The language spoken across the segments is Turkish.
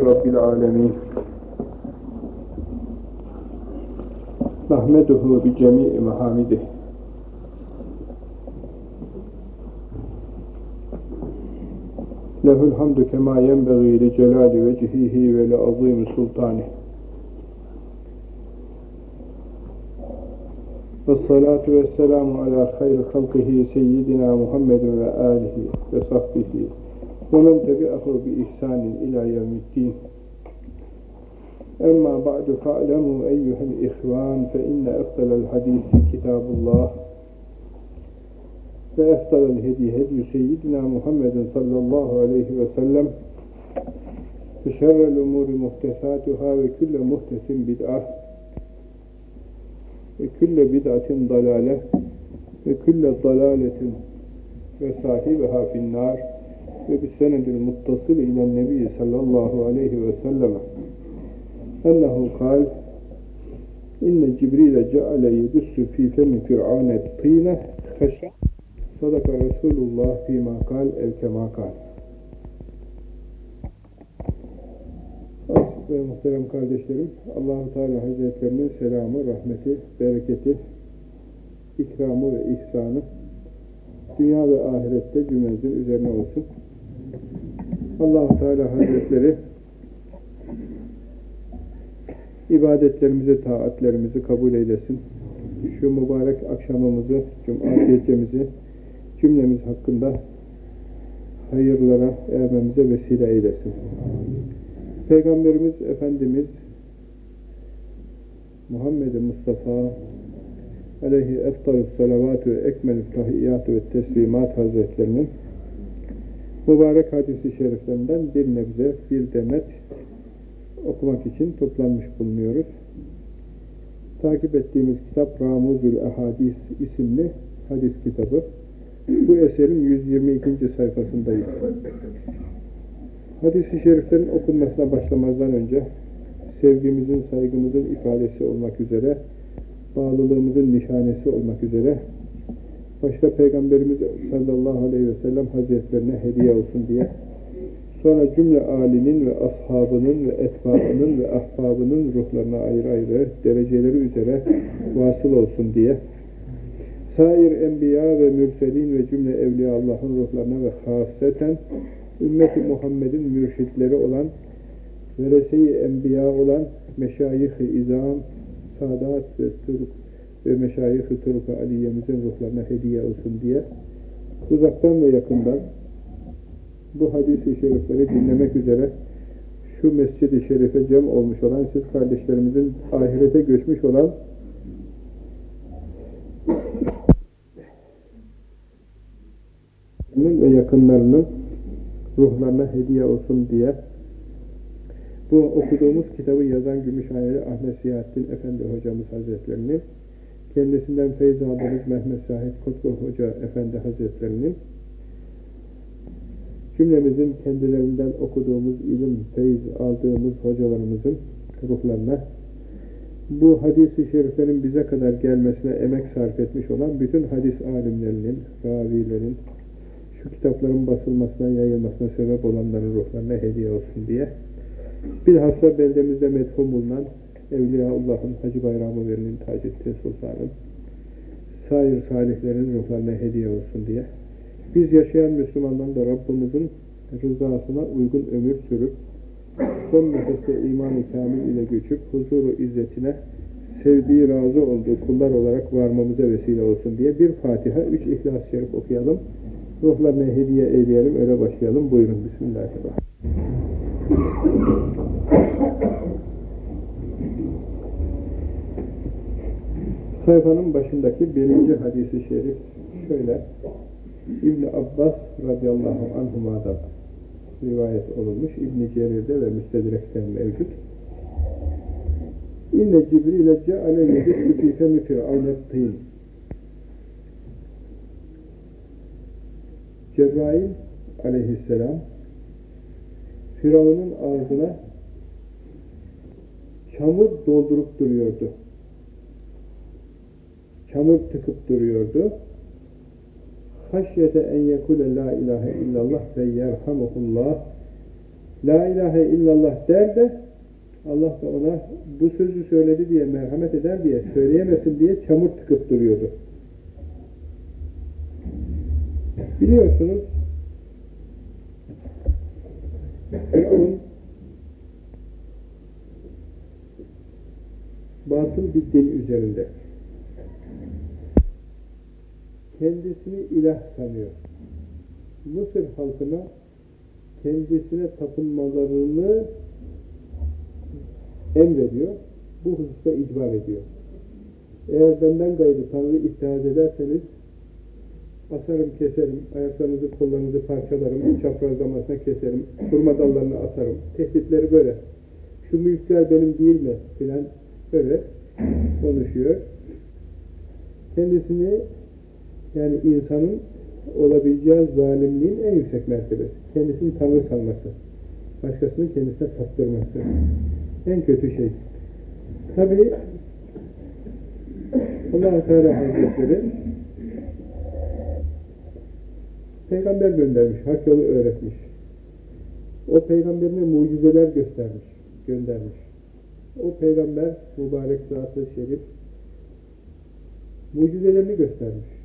رب العالمين. نحمده بجميع محامده. له الحمد كما ينبغي لجلال وجهه ولعظيم سلطانه. والصلاة والسلام على خير خلقه سيدنا محمد وآله وصحبه seyyidina Muhammedin ve alihi ve sahbihi ve men tebi'ahu bi ihsanin ila yevmiddin. Emma ba'du fa'lemu eyyuhel ihvan fe inne efdalel hadisi kitabullah ve efdalel hedi hedi seyyidina Muhammedin sallallahu aleyhi ve sellem ve şerrel umuri muhtesatuhâ ve külle muhtesin bid'ah ve bis senedil muttasıl ile nebi sallallahu aleyhi ve sellem. Ennehu kal inne Cibril ceale yedüssü fi femi fir'ane tîne feşe sadaka Resulullah fîmâ kal ev kemâ kal. Ve muhterem kardeşlerim, Allahu Teala Hazretlerinin selamı, rahmeti, bereketi, ikramı ve ihsanı dünya ve ahirette cümlenizin üzerine olsun. Allahu Teala Hazretleri ibadetlerimizi, taatlerimizi kabul eylesin. Şu mübarek akşamımızı, cuma gecemizi cümlemiz hakkında hayırlara ermemize vesile eylesin. Peygamberimiz Efendimiz Muhammed Mustafa aleyhi eftalü salavatü ekmelü tahiyyatü ve teslimat hazretlerinin mübarek hadisi şeriflerinden bir nebze, bir demet okumak için toplanmış bulunuyoruz. Takip ettiğimiz kitap Ramuzül Ehadis isimli hadis kitabı. Bu eserin 122. sayfasındayız. Hadis-i şeriflerin okunmasına başlamazdan önce sevgimizin, saygımızın ifadesi olmak üzere, bağlılığımızın nişanesi olmak üzere başta Peygamberimiz sallallahu aleyhi ve sellem hazretlerine hediye olsun diye. Sonra cümle alinin ve ashabının ve etbaının ve ahbabının ruhlarına ayrı ayrı dereceleri üzere vasıl olsun diye. Sair enbiya ve mürselin ve cümle evliya Allah'ın ruhlarına ve haseten ümmeti Muhammed'in mürşitleri olan verese-i enbiya olan meşayih-i izam, sadat ve turk ve meşayih-i turk aliyemizin ruhlarına hediye olsun diye uzaktan ve yakından bu hadis-i şerifleri dinlemek üzere şu mescid-i şerife cem olmuş olan siz kardeşlerimizin ahirete göçmüş olan ve yakınlarının ruhlarına hediye olsun diye bu okuduğumuz kitabı yazan Gümüşhaneli Ahmet Siyahattin Efendi hocamız hazretlerinin kendisinden feyz aldığımız Mehmet Sahip Kutlu Hoca Efendi hazretlerinin cümlemizin kendilerinden okuduğumuz ilim, feyz aldığımız hocalarımızın ruhlarına bu hadis-i şeriflerin bize kadar gelmesine emek sarf etmiş olan bütün hadis alimlerinin, ravilerin, şu kitapların basılmasına, yayılmasına sebep olanların ruhlarına hediye olsun diye bilhassa beldemizde medhum bulunan Evliyaullah'ın Hacı Bayramı Veli'nin Taceddin Sultan'ın sair salihlerin ruhlarına hediye olsun diye biz yaşayan Müslümanların da Rabbimizin rızasına uygun ömür sürüp son nefeste iman-ı kamil ile göçüp huzuru izzetine sevdiği, razı olduğu kullar olarak varmamıza vesile olsun diye bir Fatiha, üç İhlas-ı Şerif okuyalım. Ruhlarına hediye eyleyelim, öyle başlayalım. Buyurun, Bismillahirrahmanirrahim. Sayfanın başındaki birinci hadisi şerif şöyle. İbn Abbas radıyallahu anhuma'dan rivayet olunmuş. İbn Cerir'de ve Müstedrek'ten mevcut. İnne Cibril'e ceale yedüssü fî femi fir'avnet tîn. Cebrail aleyhisselam Firavun'un ağzına çamur doldurup duruyordu. Çamur tıkıp duruyordu. Haşyete en yekule la ilahe illallah ve yerhamuhullah La ilahe illallah der de Allah da ona bu sözü söyledi diye merhamet eder diye söyleyemesin diye çamur tıkıp duruyordu. Biliyorsunuz Firavun batıl bir din üzerinde kendisini ilah sanıyor. Mısır halkına kendisine tapınmalarını emrediyor. Bu hususta icbar ediyor. Eğer benden gayrı Tanrı ittihaz ederseniz asarım, keserim, ayaklarınızı, kollarınızı parçalarım, çaprazlamasına keserim, kurma dallarını asarım. Tehditleri böyle. Şu mülkler benim değil mi? filan böyle konuşuyor. Kendisini yani insanın olabileceği zalimliğin en yüksek mertebesi. Kendisini Tanrı sanması. Başkasını kendisine sattırması. En kötü şey. Tabi allah Teala Hazretleri peygamber göndermiş, hak yolu öğretmiş. O peygamberine mucizeler göstermiş, göndermiş. O peygamber, mübarek zatı şerif, mucizelerini göstermiş.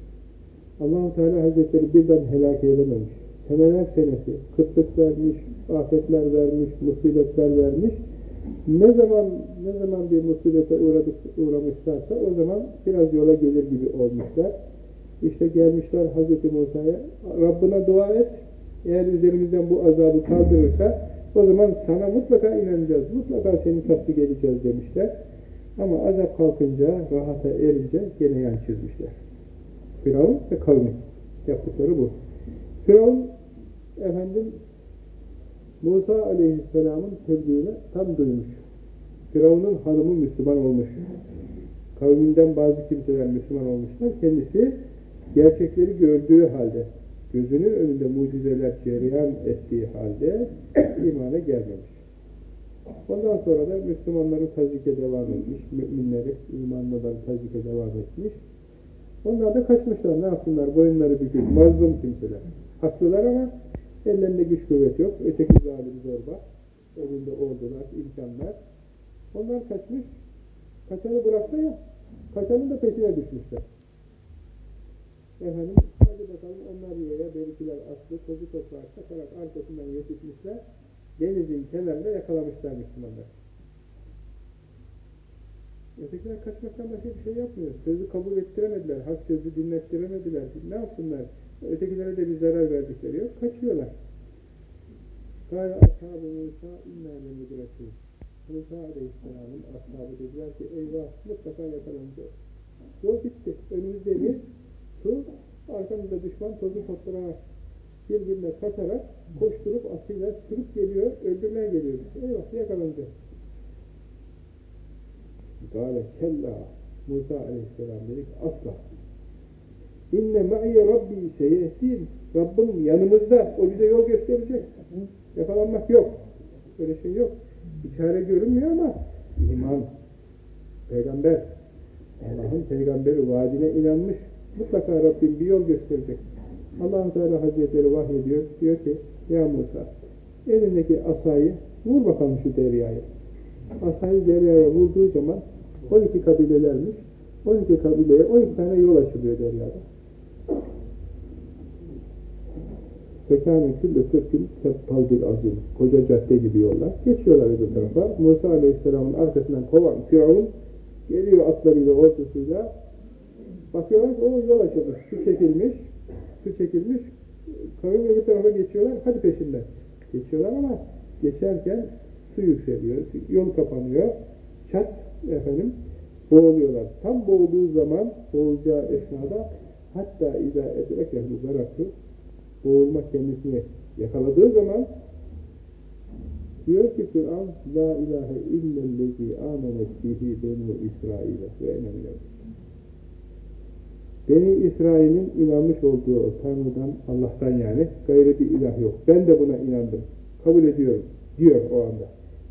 Allahu Teala Hazretleri birden helak eylememiş. Seneler senesi kıtlık vermiş, afetler vermiş, musibetler vermiş. Ne zaman ne zaman bir musibete uğradık, uğramışlarsa o zaman biraz yola gelir gibi olmuşlar. İşte gelmişler Hazreti Musa'ya Rabbına dua et. Eğer üzerimizden bu azabı kaldırırsa o zaman sana mutlaka inanacağız. Mutlaka seni tasdik edeceğiz demişler. Ama azap kalkınca, rahata erince gene yan çizmişler. Firavun ve kavmi. Yaptıkları bu. Firavun efendim Musa aleyhisselamın tebliğini tam duymuş. Firavun'un hanımı Müslüman olmuş. Kavminden bazı kimseler Müslüman olmuşlar. Kendisi gerçekleri gördüğü halde, gözünün önünde mucizeler cereyan ettiği halde imana gelmemiş. Ondan sonra da Müslümanları tazike devam etmiş, müminleri, imanlıları tazike devam etmiş. Onlar da kaçmışlar, ne yapsınlar, boyunları bükük, mazlum kimseler. Haklılar ama ellerinde güç kuvvet yok, öteki zalim zorba, elinde ordular, imkanlar. Onlar kaçmış, kaçanı bıraksa ya, kaçanın da peşine düşmüşler. Efendim, hadi bakalım onlar yere benimkiler aslı, tozu toprağa çakarak arkasından yetişmişler, denizin kenarında yakalamışlar Müslümanlar. Ötekiler kaçmaktan başka bir şey yapmıyor. Sözü kabul ettiremediler, hak sözü dinlettiremediler. Ne yapsınlar? Ötekilere de bir zarar verdikleri yok, kaçıyorlar. Kâle ashab-ı Musa innâ lemudrakûn. Musa Aleyhisselam'ın ashabı dediler ki eyvah mutlaka yakalanacağız. Yol bitti. Önümüzde bir su, arkamızda düşman tozu toprağa birbirine katarak koşturup atıyla sürüp geliyor, öldürmeye geliyor. Eyvah yakalanacağız. Gâle kella Musa aleyhisselam dedik asla. İnne ma'iye Rabbi seyehtin. Rabbim yanımızda. O bize yol gösterecek. Yakalanmak yok. Öyle şey yok. Bir görünmüyor ama iman. Peygamber. Allah'ın peygamberi vaadine inanmış. Mutlaka Rabbim bir yol gösterecek. allah Teala Hazretleri vahyediyor. Diyor ki Ya Musa elindeki asayı vur bakalım şu deryaya. Asayı deryaya vurduğu zaman 12 kabilelermiş. 12 kabileye 12 tane yol açılıyor deryada. Fekâne külle sırkın seppal bir azim. Koca cadde gibi yollar. Geçiyorlar öbür tarafa. Musa Aleyhisselam'ın arkasından kovan Firavun geliyor atlarıyla ordusuyla. Bakıyorlar o yol açılmış. Su çekilmiş. Su çekilmiş. Kavim öbür tarafa geçiyorlar. Hadi peşinden. Geçiyorlar ama geçerken su yükseliyor. Yol kapanıyor. Çat efendim boğuluyorlar. Tam boğulduğu zaman boğulacağı esnada hatta izâ edrekehu garakı boğulma kendisini yakaladığı zaman diyor ki Kur'an La ilahe illellezi amenet bihi benu İsrail'e ve enemine Beni İsrail'in inanmış olduğu Tanrı'dan, Allah'tan yani gayrı bir ilah yok. Ben de buna inandım. Kabul ediyorum. Diyor o anda.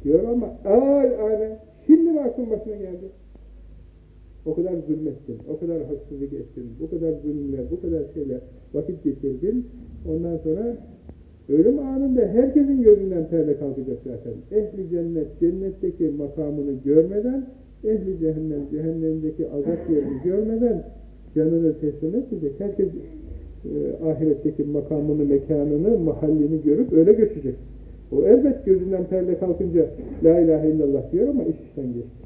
Diyor ama ay ane şimdi aklın başına geldi? O kadar zulmettin, o kadar haksızlık ettin, bu kadar zulümler, bu kadar şeyler vakit geçirdin. Ondan sonra Ölüm anında herkesin gözünden perde kalkacak zaten. Ehli cennet, cennetteki makamını görmeden, ehli cehennem, cehennemdeki azap yerini görmeden canını teslim etmeyecek. Herkes e, ahiretteki makamını, mekanını, mahallini görüp öyle göçecek. O elbet gözünden perde kalkınca La ilahe illallah diyor ama iş işten geçti.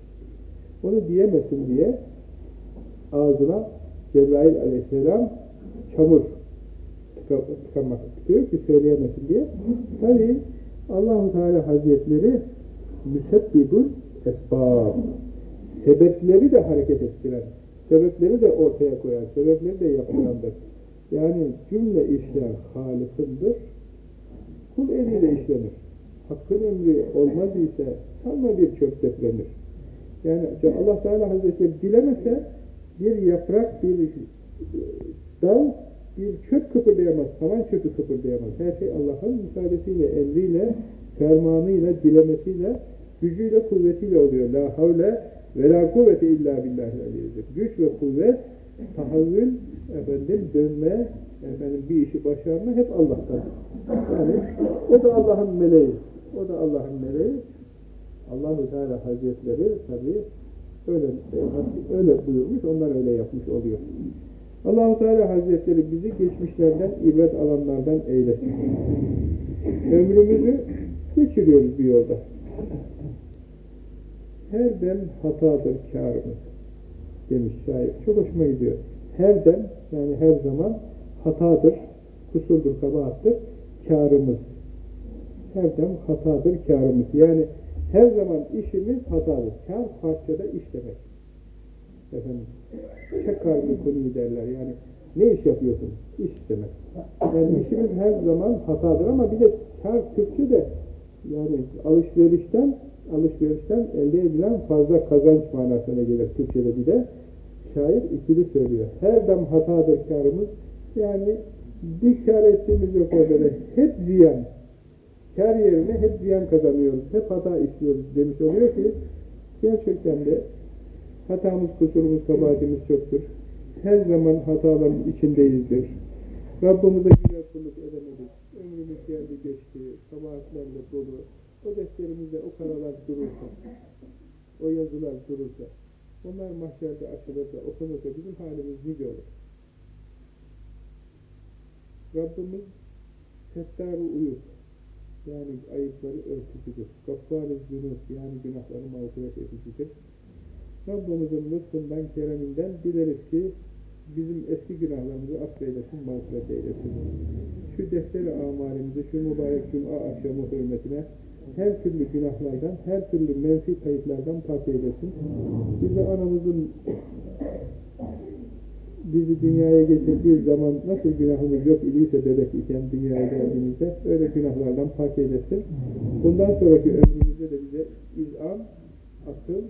Onu diyemesin diye ağzına Cebrail aleyhisselam çamur tıkamak istiyor ki söyleyemesin diye. Tabi Allahu Teala Hazretleri müsebbibul esbab sebepleri de hareket ettiren, sebepleri de ortaya koyan, sebepleri de yaptırandır. Yani cümle işler Halık'ındır, kul eliyle işlenir. Hakkın emri olmaz ise sanma bir çöp deplenir. Yani Allah Teala Hazretleri dilemese bir yaprak, bir dal, bir çöp kıpırdayamaz, tavan çöpü kıpırdayamaz. Her şey Allah'ın müsaadesiyle, emriyle, fermanıyla, dilemesiyle, gücüyle, kuvvetiyle oluyor. La havle ve la kuvvete illa billahi Güç ve kuvvet, tahavvül, efendim, dönme, efendim, bir işi başarma hep Allah'tan. Yani o da Allah'ın meleği. O da Allah'ın meleği. Allahu Teala Hazretleri tabi öyle, öyle buyurmuş, onlar öyle yapmış oluyor. Allahu Teala Hazretleri bizi geçmişlerden, ibret alanlardan eylesin. Ömrümüzü geçiriyoruz bir yolda. Her dem hatadır kârımız demiş şair. Çok hoşuma gidiyor. Her dem yani her zaman hatadır, kusurdur, kabahattır kârımız. Her dem hatadır kârımız. Yani her zaman işimiz hatadır. Kâr parçada iş demek. Efendim, kalbi konuyu derler. Yani ne iş yapıyorsun? İş demek. Yani işimiz her zaman hatadır ama bir de kâr Türkçe de yani alışverişten alışverişten elde edilen fazla kazanç manasına gelir Türkçe'de bir de. Şair ikili söylüyor. Her dem hatadır kârımız. Yani bir ettiğimiz yok orada. Hep ziyan. Kâr yerine hep ziyan kazanıyoruz. Hep hata işliyoruz demiş oluyor ki gerçekten de hatamız, kusurumuz, kabahatimiz çoktur. Her zaman hataların içindeyizdir. Rabbimize güzel kulluk edemedik. Ömrümüz geldi geçti. Kabahatlerle dolu. O defterimizde o karalar durursa, o yazılar durursa, onlar mahşerde açılırsa, okunursa bizim halimiz nice olur. Rabbimiz settar uyup, yani ayıpları örtücüdür. Gaffar-ı zünub, yani günahları mağfiret edicidir. Rabbimizin lütfundan, kereminden dileriz ki bizim eski günahlarımızı affeylesin, mağfiret eylesin. Şu defteri amalimizi, şu mübarek cuma akşamı hürmetine her türlü günahlardan, her türlü menfi kayıtlardan pak eylesin. Bizi anamızın bizi dünyaya getirdiği zaman nasıl günahımız yok idiyse bebek iken dünyaya geldiğimizde öyle günahlardan pak eylesin. Bundan sonraki ömrümüzde de bize izan, akıl,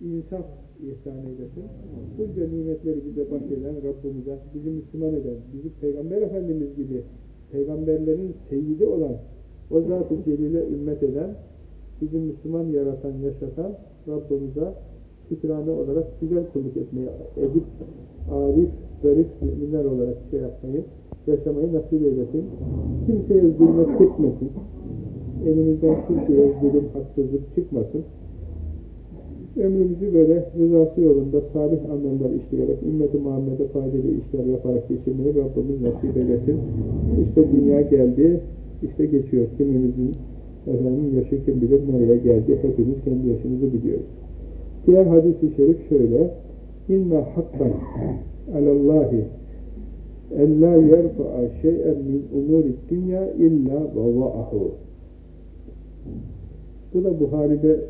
insaf ihsan eylesin. Bunca nimetleri bize bahşeden Rabbimize, bizi Müslüman eden, bizi Peygamber Efendimiz gibi peygamberlerin seyidi olan o Zat-ı Celil'e ümmet eden, bizi Müslüman yaratan, yaşatan Rabbimize şükrane olarak güzel kulluk etmeyi, edip, arif, zarif müminler olarak şey yapmayı, yaşamayı nasip eylesin. Kimseye zulmet çıkmasın. Elimizden kimseye zulüm, haksızlık çıkmasın. Ömrümüzü böyle rızası yolunda salih anlamlar işleyerek, ümmeti Muhammed'e faydalı işler yaparak geçirmeyi Rabbimiz nasip eylesin. İşte dünya geldi, işte geçiyor. Kimimizin efendim yaşı kim bilir nereye geldi. Hepimiz kendi yaşımızı biliyoruz. Diğer hadis-i şerif şöyle. İnne hakkan alallahi en la yerfa'a şey'en min umuri dünya illa vava'ahu. Bu da Buhari'de,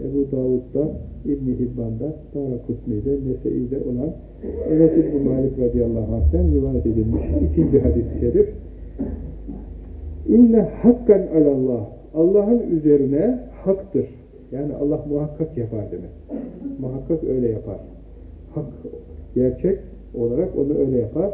Ebu Davud'da, İbn-i Hibban'da, Dara Kutni'de, Nese'i'de olan Enes İbn-i Malik radıyallahu anh'ten rivayet edilmiş ikinci hadis-i şerif. İnne hakkan alallah. Allah'ın üzerine haktır. Yani Allah muhakkak yapar demek. Muhakkak öyle yapar. Hak, gerçek olarak onu öyle yapar.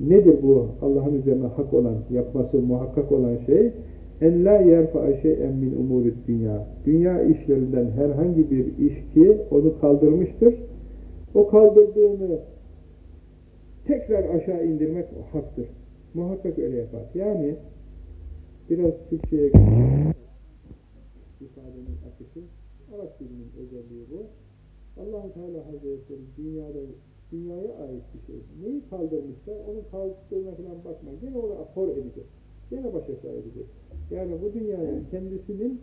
Nedir bu Allah'ın üzerine hak olan, yapması muhakkak olan şey? En la yerfa'a şey'en min umurit dünya. Dünya işlerinden herhangi bir iş ki onu kaldırmıştır. O kaldırdığını tekrar aşağı indirmek o haktır. Muhakkak öyle yapar. Yani Biraz Türkçe'ye ifadenin akışı. Arap dilinin özelliği bu. Allahu Teala Hazretleri dünyada dünyaya ait bir şey. Neyi kaldırmışsa onun kaldırdığına falan bakma. Gene onu apor edecek. Gene baş aşağı edecek. Yani bu dünyanın kendisinin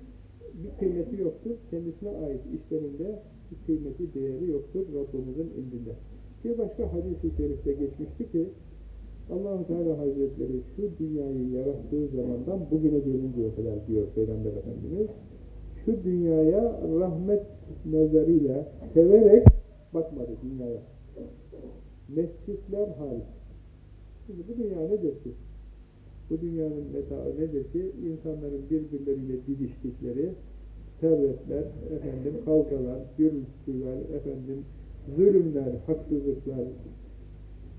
bir kıymeti yoktur. Kendisine ait işlerinde bir kıymeti, değeri yoktur Rabbimizin indinde. Bir başka hadis-i şerifte geçmişti ki allah Teala Hazretleri şu dünyayı yarattığı zamandan bugüne gelinceye kadar diyor Peygamber Efendimiz şu dünyaya rahmet nazarıyla severek bakmadı dünyaya. Mescitler hariç. Şimdi bu dünya nedir ki? Bu dünyanın metaı nedir ki? İnsanların birbirleriyle didiştikleri, servetler, efendim kavgalar, gürültüler, efendim zulümler, haksızlıklar,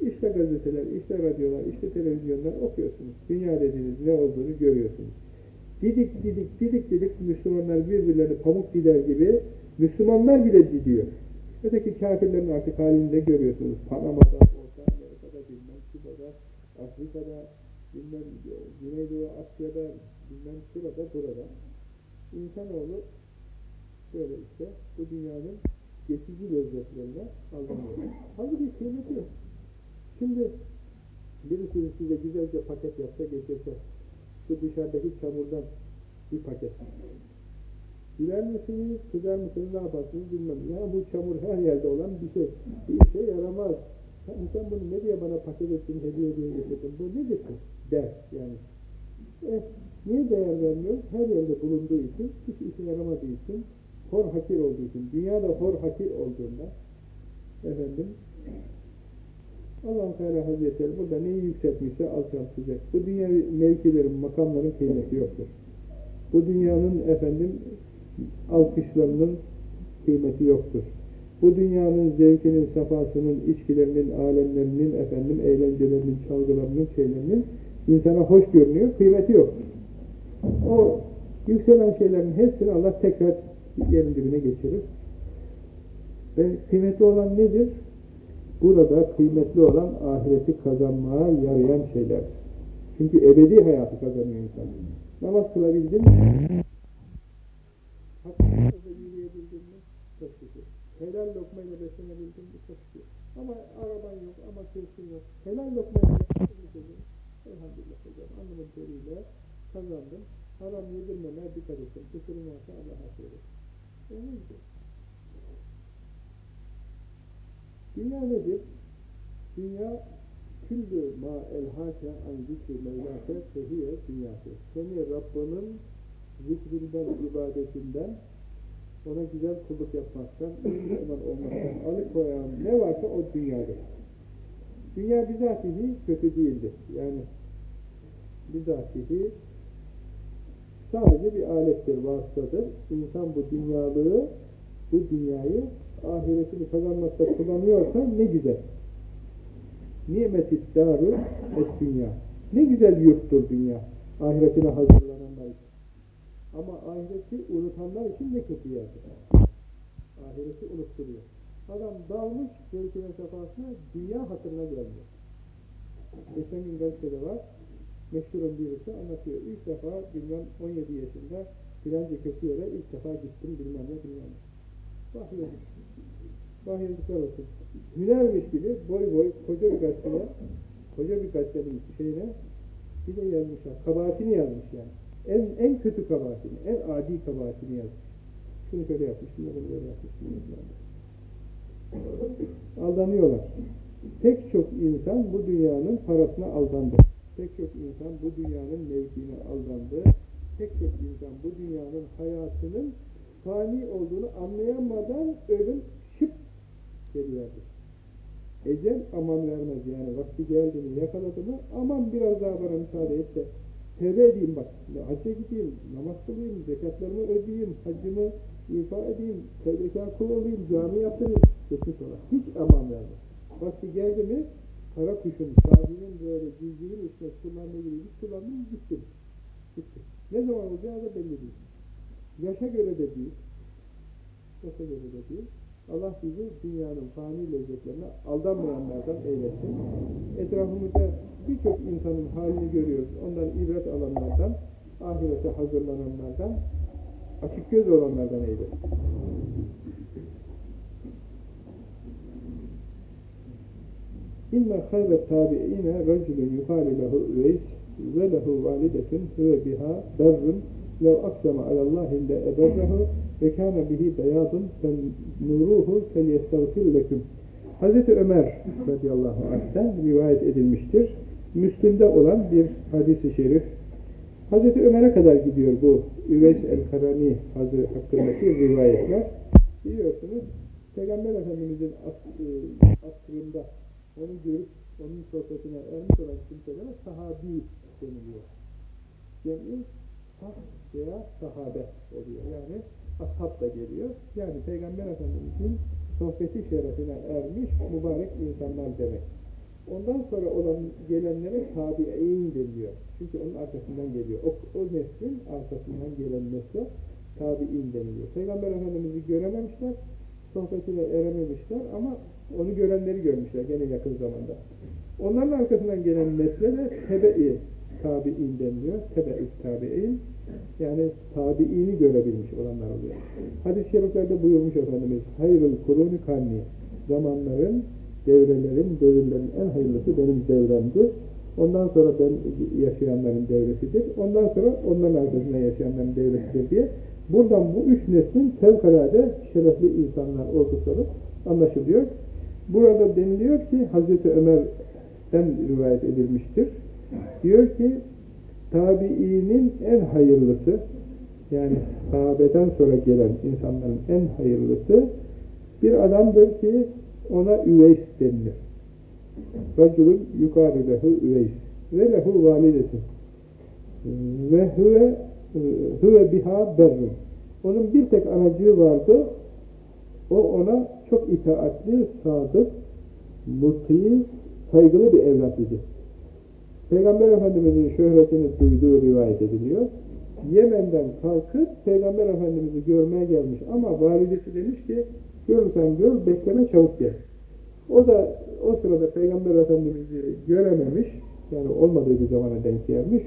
işte gazeteler, işte radyolar, işte televizyonlar okuyorsunuz. Dünya dediğiniz ne olduğunu görüyorsunuz. Didik didik didik didik Müslümanlar birbirlerini pamuk dider gibi Müslümanlar bile didiyor. Öteki kafirlerin artık halini de görüyorsunuz. Panama'da, Orta Amerika'da, bilmem Küba'da, Afrika'da, bilmem Güneydoğu Asya'da, bilmem şurada, burada. İnsanoğlu böyle işte bu dünyanın geçici lezzetlerine aldanıyor. Halbuki kıymeti yok. Şimdi birisi size güzelce paket yapsa getirse şu dışarıdaki çamurdan bir paket. Biler misiniz, kızar mısınız, ne yaparsınız bilmem. Ya bu çamur her yerde olan bir şey. Bir işe yaramaz. Sen, sen bunu ne diye bana paket ettin, hediye diye getirdin, bu nedir ki? Der yani. E, niye değer vermiyor? Her yerde bulunduğu için, hiç işe yaramadığı için, hor hakir olduğu için, dünyada hor hakir olduğunda, efendim, allah Teala Hazretleri burada neyi yükseltmişse alçaltacak. Bu dünya mevkilerin, makamların kıymeti yoktur. Bu dünyanın efendim alkışlarının kıymeti yoktur. Bu dünyanın zevkinin, safasının, içkilerinin, alemlerinin, efendim eğlencelerinin, çalgılarının, şeylerinin insana hoş görünüyor, kıymeti yok. O yükselen şeylerin hepsini Allah tekrar yerin dibine geçirir. Ve kıymetli olan nedir? Burada kıymetli olan ahireti kazanmaya yarayan şeyler. Çünkü ebedi hayatı kazanıyor insan. Namaz kılabildin mi? Hakkında yürüyebildin mi? Çok şükür. Helal lokmayla beslenebildin mi? Çok şükür. Ama araban yok, ama kırkın yok. Helal lokmayla beslenebildin mi? Elhamdülillah hocam. Anlamın teriyle kazandım. Haram yedirmemeye dikkat ettim. Kusurum varsa Allah'a söyledim. O ne güzel. Dünya nedir? Dünya küllü ma elhâke an zikri mevlâke fehiye dünyası. Seni Rabbinin zikrinden, ibadetinden, ona güzel kulluk yapmaktan, Müslüman olmaktan alıkoyan ne varsa o dünyadır. Dünya bizatihi kötü değildir. Yani bizatihi sadece bir alettir, vasıtadır. İnsan bu dünyalığı, bu dünyayı ahiretini kazanmakta kullanıyorsa ne güzel. Nimet-i daru et dünya. Ne güzel yurttur dünya. Ahiretine hazırlananlar için. Ama ahireti unutanlar için ne kötü yerdir. Ahireti unutturuyor. Adam dalmış zevkine sefasına dünya hatırına gelmiyor. Geçen gün gazetede var. Meşhurun birisi anlatıyor. İlk defa bilmem 17 yaşında filanca kötü yere ilk defa gittim bilmem ne bilmem ne. Bakıyor. Bahirlikler olsun. Hünermiş gibi boy boy koca bir gazeteye, koca bir gazetenin şeyine bir de yazmışlar. Kabahatini yazmış yani. En, en kötü kabahatini, en adi kabahatini yazmış. Şunu şöyle yapmış, bunu böyle yapmış. Aldanıyorlar. Pek çok insan bu dünyanın parasına aldandı. Pek çok insan bu dünyanın mevkiine aldandı. Pek çok insan bu dünyanın hayatının fani olduğunu anlayamadan ölüm şıp geliverdi. Ecel aman vermez yani vakti geldi mi yakaladı mı aman biraz daha bana müsaade et de tevbe edeyim bak hacca gideyim, namaz kılayım, zekatlarımı ödeyeyim, hacımı ifa edeyim, tevbekar kul olayım, cami yaptırayım geçmiş olarak. Hiç aman vermez. Vakti geldi mi kara kuşun, sahibinin böyle civcivin üstüne kullandığı gibi bir kullandım gittim. Gitti. Ne zaman olacağı da belli değil. Yaşa göre de değil. Yaşa göre de değil. Allah bizi dünyanın fani lezzetlerine aldanmayanlardan eylesin. Etrafımızda birçok insanın halini görüyoruz. Ondan ibret alanlardan ahirete hazırlananlardan, açık göz olanlardan eylesin. İnne hayret tabi'ine racülün yuhali lehu üveys ve lehu validetun huve biha berrun lev aksama alallahi le eberrehu ve kâne bihi beyadun sen nuruhu fel yestağfir leküm. Hazreti Ömer radıyallahu anh'ten rivayet edilmiştir. Müslim'de olan bir hadis-i şerif. Hazreti Ömer'e kadar gidiyor bu Üveys el-Karani Hazreti hakkındaki rivayetler. Biliyorsunuz Peygamber Efendimiz'in e, asrında onu görüp onun sohbetine ermiş olan kimselere sahabi deniliyor. Yani sah veya sahabe oluyor. Yani ashab da geliyor. Yani Peygamber Efendimiz'in sohbeti şerefine ermiş mübarek insanlar demek. Ondan sonra olan gelenlere tabi'in deniliyor. Çünkü onun arkasından geliyor. O, o neslin arkasından gelen nesle tabi'in deniliyor. Peygamber Efendimiz'i görememişler, sohbetine erememişler ama onu görenleri görmüşler gene yakın zamanda. Onların arkasından gelen nesle de tebe-i tabi'in deniliyor. Tebe-i tabi'in yani tabi'ini görebilmiş olanlar oluyor. Hadis-i şeriflerde buyurmuş Efendimiz hayrul kuruni kanni zamanların, devrelerin, devirlerin en hayırlısı benim devremdir. Ondan sonra ben yaşayanların devresidir. Ondan sonra onların arkasında yaşayanların devresidir diye buradan bu üç neslin fevkalade şerefli insanlar oldukları anlaşılıyor. Burada deniliyor ki Hazreti Ömer'den rivayet edilmiştir. Diyor ki tabiinin en hayırlısı yani sahabeden sonra gelen insanların en hayırlısı bir adamdır ki ona üveys denilir. Raculun yukarı lehu üveys ve lehu validesin ve huve huve biha berrun onun bir tek anacığı vardı o ona çok itaatli, sadık, muti, saygılı bir evlat idi. Peygamber Efendimiz'in şöhretini duyduğu rivayet ediliyor. Yemen'den kalkıp Peygamber Efendimiz'i görmeye gelmiş ama validesi demiş ki görürsen gör, bekleme çabuk gel. O da o sırada Peygamber Efendimiz'i görememiş, yani olmadığı bir zamana denk gelmiş.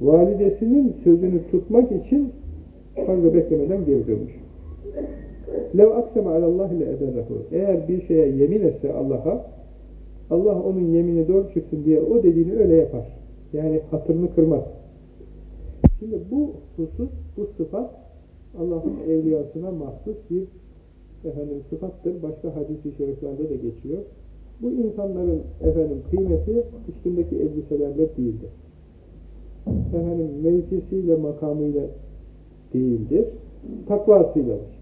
Validesinin sözünü tutmak için fazla beklemeden geri dönmüş. Lev aksema alallah ile ederrehu. Eğer bir şeye yemin etse Allah'a, Allah onun yemini doğru çıksın diye o dediğini öyle yapar. Yani hatırını kırmaz. Şimdi bu husus, bu sıfat Allah'ın evliyasına mahsus bir efendim sıfattır. Başka hadis-i şeriflerde de geçiyor. Bu insanların efendim kıymeti üstündeki elbiselerle değildir. Efendim mevkisiyle, makamıyla değildir. Takvasıyladır.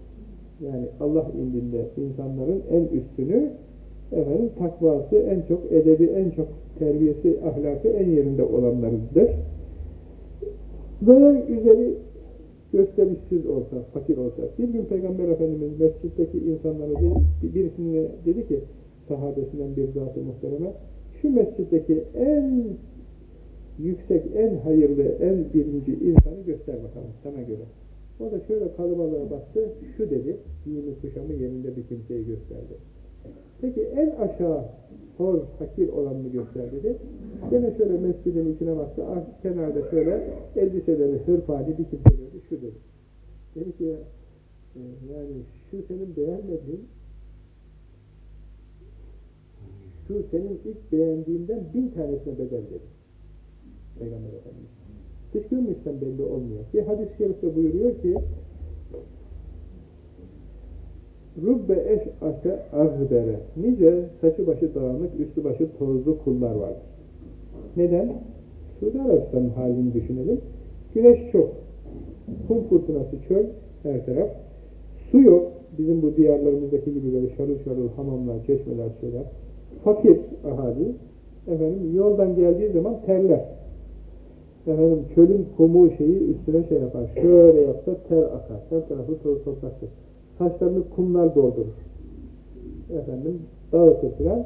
Yani Allah indinde insanların en üstünü efendim takvası en çok edebi, en çok terbiyesi, ahlakı en yerinde olanlarıdır. Böyle üzeri gösterişsiz olsa, fakir olsa. Bir gün Peygamber Efendimiz mescitteki insanlara dedi, birisine dedi ki sahabesinden bir zat-ı muhtereme şu mescitteki en yüksek, en hayırlı, en birinci insanı göster bakalım sana göre. O da şöyle kalıbalığa baktı, şu dedi, giyimi kuşamı yerinde bir kimseyi gösterdi. Peki en aşağı hor, hakir olanını göster dedi. Gene şöyle mescidin içine baktı, kenarda şöyle elbiseleri hırpani kimse gördü, şu dedi. Dedi ki, e, yani şu senin beğenmediğin, şu senin ilk beğendiğinden bin tanesine bedel dedi. Peygamber Efendimiz. Dış görünüşten belli olmuyor. Bir hadis-i şerifte buyuruyor ki Rubbe eş ase azbere Nice saçı başı dağınık, üstü başı tozlu kullar vardır. Neden? Suudi Arabistan'ın halini düşünelim. Güneş çok. Kum fırtınası çöl her taraf. Su yok. Bizim bu diyarlarımızdaki gibi böyle şarıl şarıl hamamlar, çeşmeler, şeyler. Fakir ahali. Efendim yoldan geldiği zaman terler efendim çölün kumu şeyi üstüne şey yapar. Şöyle yapsa ter akar. Her tarafı toz topraktır. Saçlarını kumlar doldurur. Efendim dağıtır filan.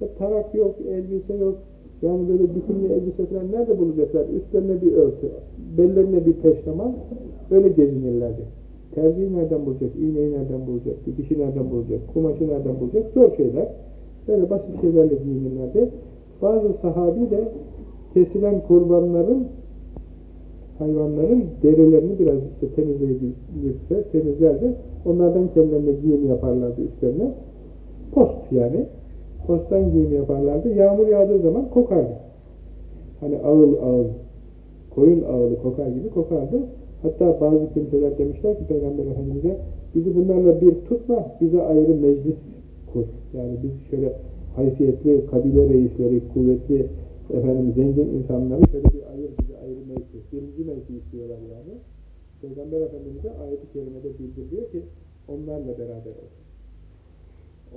E, tarak yok, elbise yok. Yani böyle bütünlü elbise falan nerede bulacaklar? Üstlerine bir örtü, bellerine bir peştemal. Öyle gezinirlerdi. Terziyi nereden bulacak? İğneyi nereden bulacak? Dikişi nereden bulacak? Kumaşı nereden bulacak? Zor şeyler. Böyle basit şeylerle giyinirlerdi. Bazı sahabi de kesilen kurbanların hayvanların derilerini biraz işte temizleyebilirse, temizlerdi. Onlardan kendilerine giyim yaparlardı üstlerine. Post yani. Posttan giyim yaparlardı. Yağmur yağdığı zaman kokardı. Hani ağıl ağıl, koyun ağılı kokar gibi kokardı. Hatta bazı kimseler demişler ki Peygamber Efendimiz'e bizi bunlarla bir tutma, bize ayrı meclis kur. Yani biz şöyle haysiyetli kabile reisleri, kuvvetli, efendim zengin insanları şöyle bir ayır, bize ayrı mevki. Birinci mevki istiyorlar yani. Peygamber Efendimiz'e ayet-i kerimede bildiriyor ki onlarla beraber ol.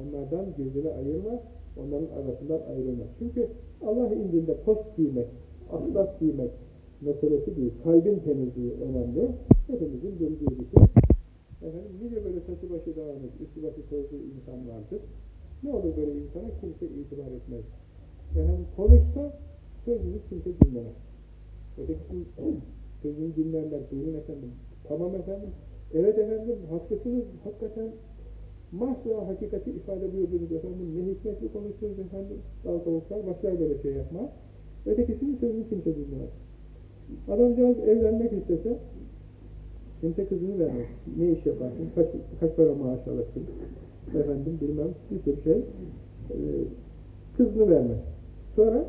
Onlardan gözünü ayırma, onların arasından ayrılma. Çünkü Allah indinde post giymek, atlas giymek meselesi değil. Kalbin temizliği önemli. Hepimizin bildiği bir şey. Efendim nice böyle saçı başı dağınık, üstü başı tozlu insan vardır. Ne olur böyle insana kimse itibar etmez. Efendim konuşsa sözünü kimse dinlemez. Ötekisi sözünü dinlerler, buyurun efendim. Tamam efendim, evet efendim, haklısınız, hakikaten mahsura hakikati ifade buyurdunuz efendim, ne hikmetli konuştunuz efendim, dal tavuklar, başlar böyle şey yapma. Ötekisinin sözünü kimse dinlemez. Adamcağız evlenmek istese, kimse kızını vermez. Ne iş yaparsın, kaç, kaç para maaş alırsın, efendim bilmem, bir sürü şey. Ee, kızını vermez. Sonra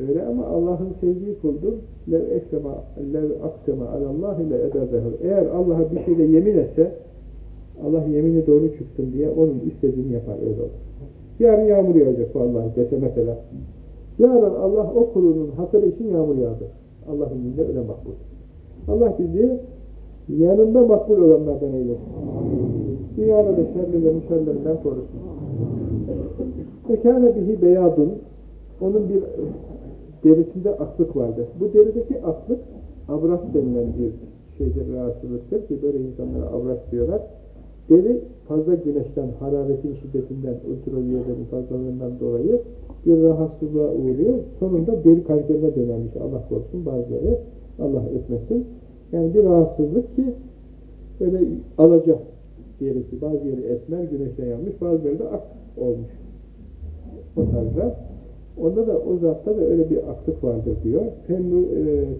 öyle ama Allah'ın sevdiği kuldur. Lev eksema, lev aksema alallahi ile edabehu. Eğer Allah'a bir şeyle yemin etse, Allah yemini doğru çıksın diye onun istediğini yapar öyle olur. Yarın yağmur yağacak vallahi dese mesela. Yarın Allah o kulunun hatırı için yağmur yağdı. Allah'ın izniyle öyle makbul. Allah bizi yanında makbul olanlardan eylesin. Dünyada da şerlilerin şerlerinden korusun. Ekâne bihi beyadun onun bir derisinde aklık vardı. Bu derideki aklık abras denilen bir şeydir, rahatsızlıktır ki böyle insanlara abras diyorlar. Deri fazla güneşten, hararetin şiddetinden, ultraviyelerin fazlalığından dolayı bir rahatsızlığa uğruyor. Sonunda deri kanserine dönermiş Allah korusun bazıları. Allah etmesin. Yani bir rahatsızlık ki böyle alacak derisi. Bazı yeri esmer, güneşten yanmış, bazıları da ak olmuş. O tarzda. Onda da o zatta da öyle bir aklık vardır diyor.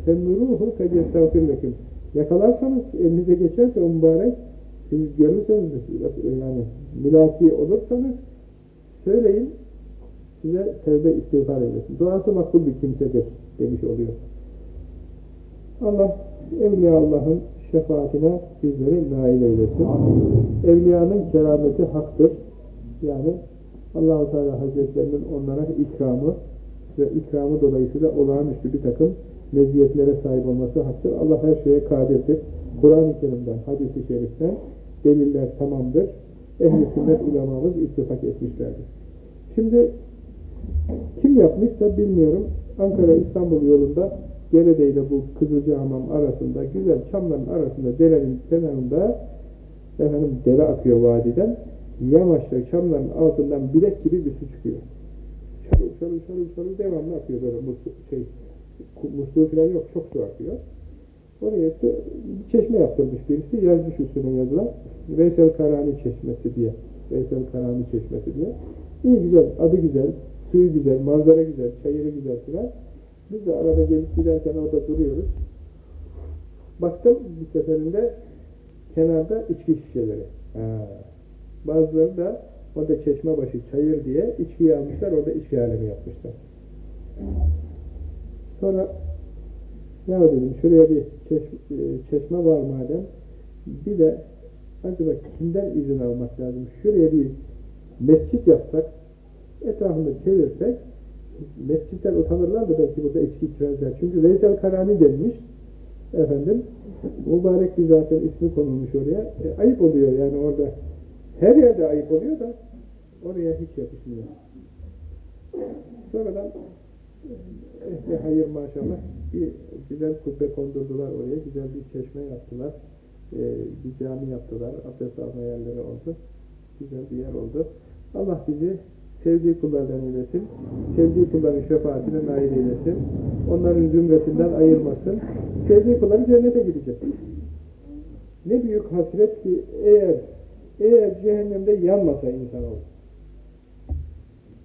Femnuruhu fecestağfirlekim. Yakalarsanız elinize geçerse o mübarek siz görürseniz yani milaki olursanız söyleyin size tevbe istiğfar eylesin. Duası makbul bir kimsedir demiş oluyor. Allah Evliya Allah'ın şefaatine bizleri nail eylesin. Evliyanın kerameti haktır. Yani allah Teala Hazretlerinin onlara ikramı ve ikramı dolayısıyla olağanüstü bir takım meziyetlere sahip olması haktır. Allah her şeye kadirdir. Kur'an-ı Kerim'den, hadis-i şeriften deliller tamamdır. Ehl-i sünnet ulemamız ittifak etmişlerdir. Şimdi kim yapmışsa bilmiyorum. Ankara-İstanbul yolunda Gerede ile bu Kızılcahamam arasında güzel çamların arasında derenin kenarında efendim dere akıyor vadiden yamaçta çamların altından bilek gibi bir su çıkıyor. Şarıl şarıl şarıl şarıl devamlı akıyor böyle muslu, şey, musluğu falan yok çok su akıyor. Oraya bir çeşme yaptırmış birisi yazmış üstüne yazılan Veysel Karani Çeşmesi diye Veysel Karani Çeşmesi diye iyi güzel, adı güzel, suyu güzel, manzara güzel, çayırı güzel filan. Biz de arada gelip giderken orada duruyoruz. Baktım bir seferinde kenarda içki şişeleri. Ha. Bazıları da orada çeşme başı çayır diye içki almışlar, orada içki alemi yapmışlar. Sonra ya dedim şuraya bir çeşme, çeşme var madem bir de acaba kimden izin almak lazım? Şuraya bir mescit yapsak etrafını çevirsek mescitten utanırlar da belki burada içki içmezler. Çünkü Veysel Karani denmiş efendim mübarek bir zaten ismi konulmuş oraya. E, ayıp oluyor yani orada her yerde ayıp oluyor da oraya hiç yapışmıyor. Sonradan ehli hayır maşallah bir güzel kubbe kondurdular oraya. Güzel bir çeşme yaptılar. Ee, bir cami yaptılar. Abdest alma yerleri oldu. Güzel bir yer oldu. Allah bizi sevdiği kullardan eylesin. Sevdiği kulların şefaatine nail eylesin. Onların zümretinden ayırmasın. Sevdiği kulları cennete gidecek. Ne büyük hasret ki eğer eğer cehennemde yanmasa insan olur.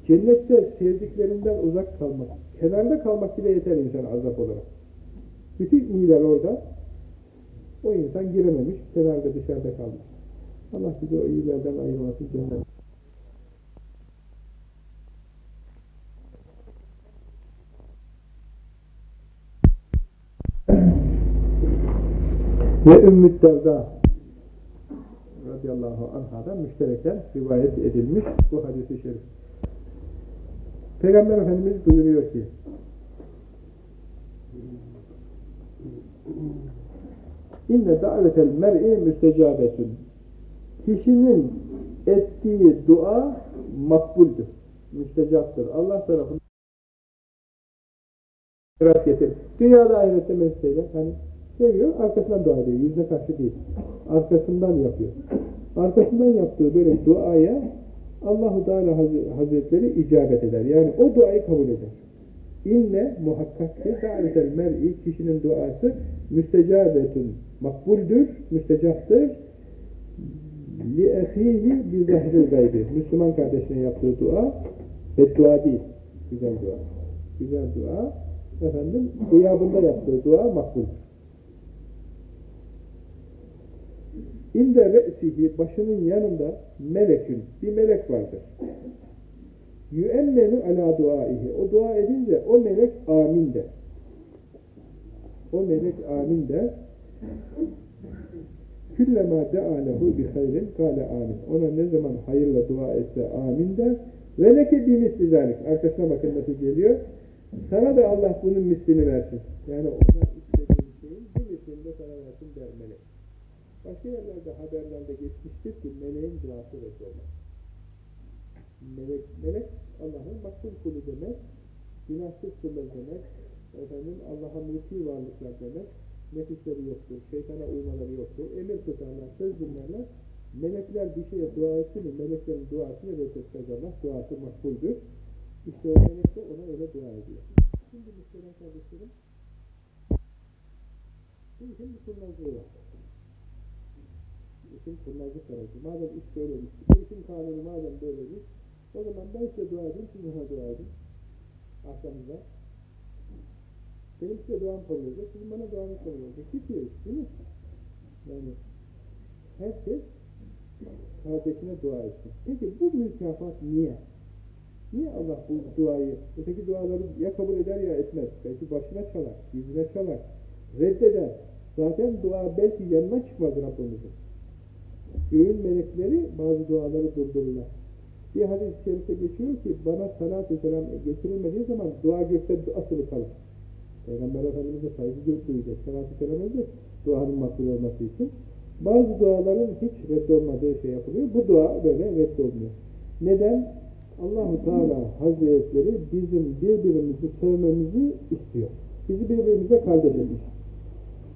Cennette sevdiklerinden uzak kalmak, kenarda kalmak bile yeter insan azap olarak. Bütün iyiler orada. O insan girememiş, kenarda dışarıda kalmış. Allah bizi o iyilerden ayırmasın cennet. Ve Ümmü Derda radıyallahu anhadan müştereken rivayet edilmiş bu hadisi şerif. Peygamber Efendimiz buyuruyor ki İnne davetel mer'i müstecabetün Kişinin ettiği dua makbuldür. Müstecaptır. Allah tarafından. Dünyada ahirette mesleğiyle hani seviyor, arkasından dua ediyor. Yüzüne karşı değil. Arkasından yapıyor. Arkasından yaptığı böyle duaya Allahu Teala Hazretleri icabet eder. Yani o duayı kabul eder. İnne muhakkak ki davetel mer'i kişinin duası müstecabetün makbuldür, müstecaptır. Li ehihi bi zehril gaybi. Müslüman kardeşine yaptığı dua beddua değil. Güzel dua. Güzel dua. Efendim, ıyabında yaptığı dua makbuldür. İnde re'sihi başının yanında melekün, bir melek vardır. Yüemmenu ala duaihi. O dua edince o melek amin der. O melek amin der. Küllema de'alehu bi hayrin kâle amin. Ona ne zaman hayırla dua etse amin der. Ve leke bir misli zalik. Arkasına bakın nasıl geliyor. Sana da Allah bunun mislini versin. Yani ona Başka yerlerde haberlerde geçmiştir ki meleğin duası reddolmaz. Melek, melek Allah'ın makbul kulu demek, günahsız kullar demek, efendim Allah'a muti varlıklar demek, nefisleri yoktur, şeytana uymaları yoktur, emir tutarlar, söz dinlerler. Melekler bir şeye dua etsin mi, meleklerin duasını reddetmez Allah, duası makbuldür. İşte o melek de ona öyle dua ediyor. Şimdi muhterem kardeşlerim, bu işin bir kurnazlığı var. İşin kurnazlık tarafı. Madem iş böylemiş, bu işin kanunu madem böylemiş, o zaman ben size dua edeyim, siz bana dua edin. Arkamızda. Benim size duam kabul edecek, sizin bana duanız kabul edecek. Bitiyor değil mi? Yani herkes kardeşine dua etsin. Peki bu mükafat niye? Niye Allah bu duayı, öteki duaları ya kabul eder ya etmez. Belki başına çalar, yüzüne çalar, reddeder. Zaten dua belki yanına çıkmaz Rabbimizin. Göğün melekleri bazı duaları durdururlar. Bir hadis-i şerifte geçiyor ki bana salat-ı selam getirilmediği zaman dua gökte asılı kalır. Peygamber Efendimiz'e saygı duyacak. Salat-ı selam edecek duanın makbul olması için. Bazı duaların hiç reddolmadığı şey yapılıyor. Bu dua böyle reddolmuyor. Neden? Allahu Teala Hazretleri bizim birbirimizi sevmemizi istiyor. Bizi birbirimize kardeş.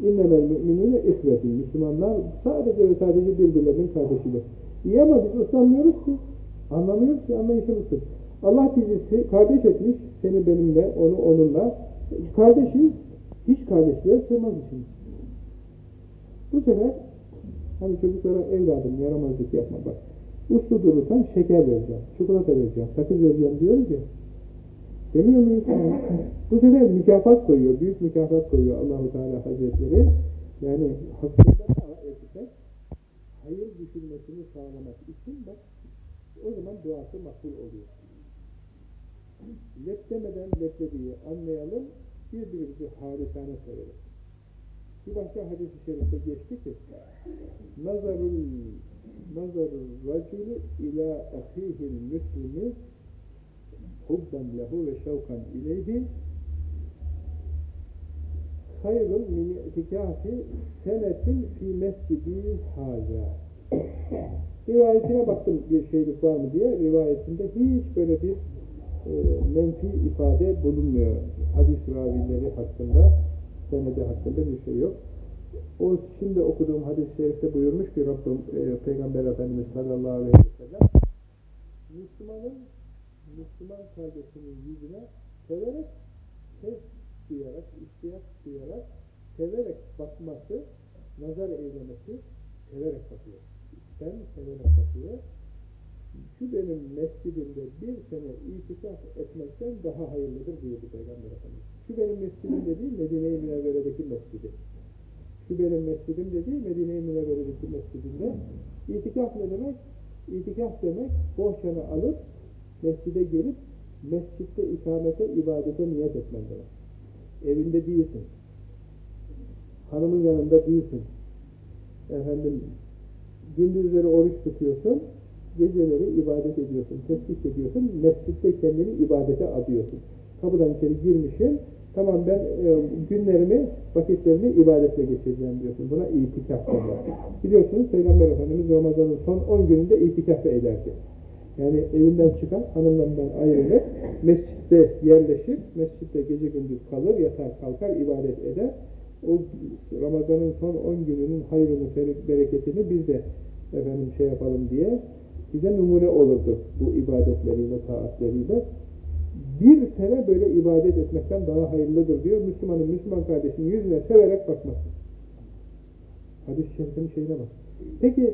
İnnemel müminine ihvetin. Müslümanlar sadece ve sadece birbirlerinin kardeşidir. İyi ama biz ıslanmıyoruz ki. Anlamıyoruz ki anlayışımızdır. Allah bizi kardeş etmiş, seni benimle, onu onunla. Kardeşiz, hiç kardeşliğe sığmaz işimiz. Bu sefer hani çocuklara evladım yaramazlık yapma bak. Uslu durursan şeker vereceğim, çikolata vereceğim, sakız vereceğim diyoruz ya. Demiyor muyuz? Bu sefer mükafat koyuyor, büyük mükafat koyuyor Allahu Teala Hazretleri. Yani hakkında da etmek, hayır düşünmesini sağlamak için bak o zaman duası makbul oluyor. Lep demeden leplediği anlayalım, birbirimizi harisane sevelim. Bir başka hadis-i şerifte geçti ki nazarul nazarul racülü ila ahihil müslimi hubben lehu ve şevkan ileyhi. Hayrun min itikafi senetin fi mescidi haza rivayetine baktım bir şeylik var mı diye. Rivayetinde hiç böyle bir e, menfi ifade bulunmuyor. Hadis ravileri hakkında senedi hakkında bir şey yok. O şimdi okuduğum hadis-i şerifte buyurmuş ki Rabbim e, Peygamber Efendimiz sallallahu aleyhi ve sellem Müslümanın Müslüman kardeşinin yüzüne severek ses duyarak, ihtiyaç duyarak severek bakması, nazar eylemesi severek bakıyor. İçten severek bakıyor. Şu benim mescidimde bir sene itikaf etmekten daha hayırlıdır buyurdu Peygamber Efendimiz. Şu benim mescidim de değil, Medine-i Münevvere'deki mescidi. Şu benim mescidim de değil, Medine-i Münevvere'deki mescidinde. İtikaf ne demek? İtikaf demek, bohçanı alıp, mescide gelip, mescitte ikamete, ibadete niyet etmen demek. Evinde değilsin. Hanımın yanında değilsin. Efendim, gündüzleri oruç tutuyorsun, geceleri ibadet ediyorsun, tesbih ediyorsun, mescitte kendini ibadete adıyorsun. Kapıdan içeri girmişsin, tamam ben e, günlerimi, vakitlerimi ibadetle geçireceğim diyorsun. Buna itikaf derler. Biliyorsunuz Peygamber Efendimiz Ramazan'ın son 10 gününde itikaf ederdi. Yani evinden çıkan hanımlarından ayrılır, mescitte yerleşir, mescitte gece gündüz kalır, yatar kalkar, ibadet eder. O Ramazan'ın son 10 gününün hayrını, bereketini biz de efendim şey yapalım diye bize numune olurdu bu ibadetleriyle, taatleriyle. Bir sene böyle ibadet etmekten daha hayırlıdır diyor. Müslümanın, Müslüman kardeşinin yüzüne severek bakması. Hadis-i şerifin şeyine bak. Peki,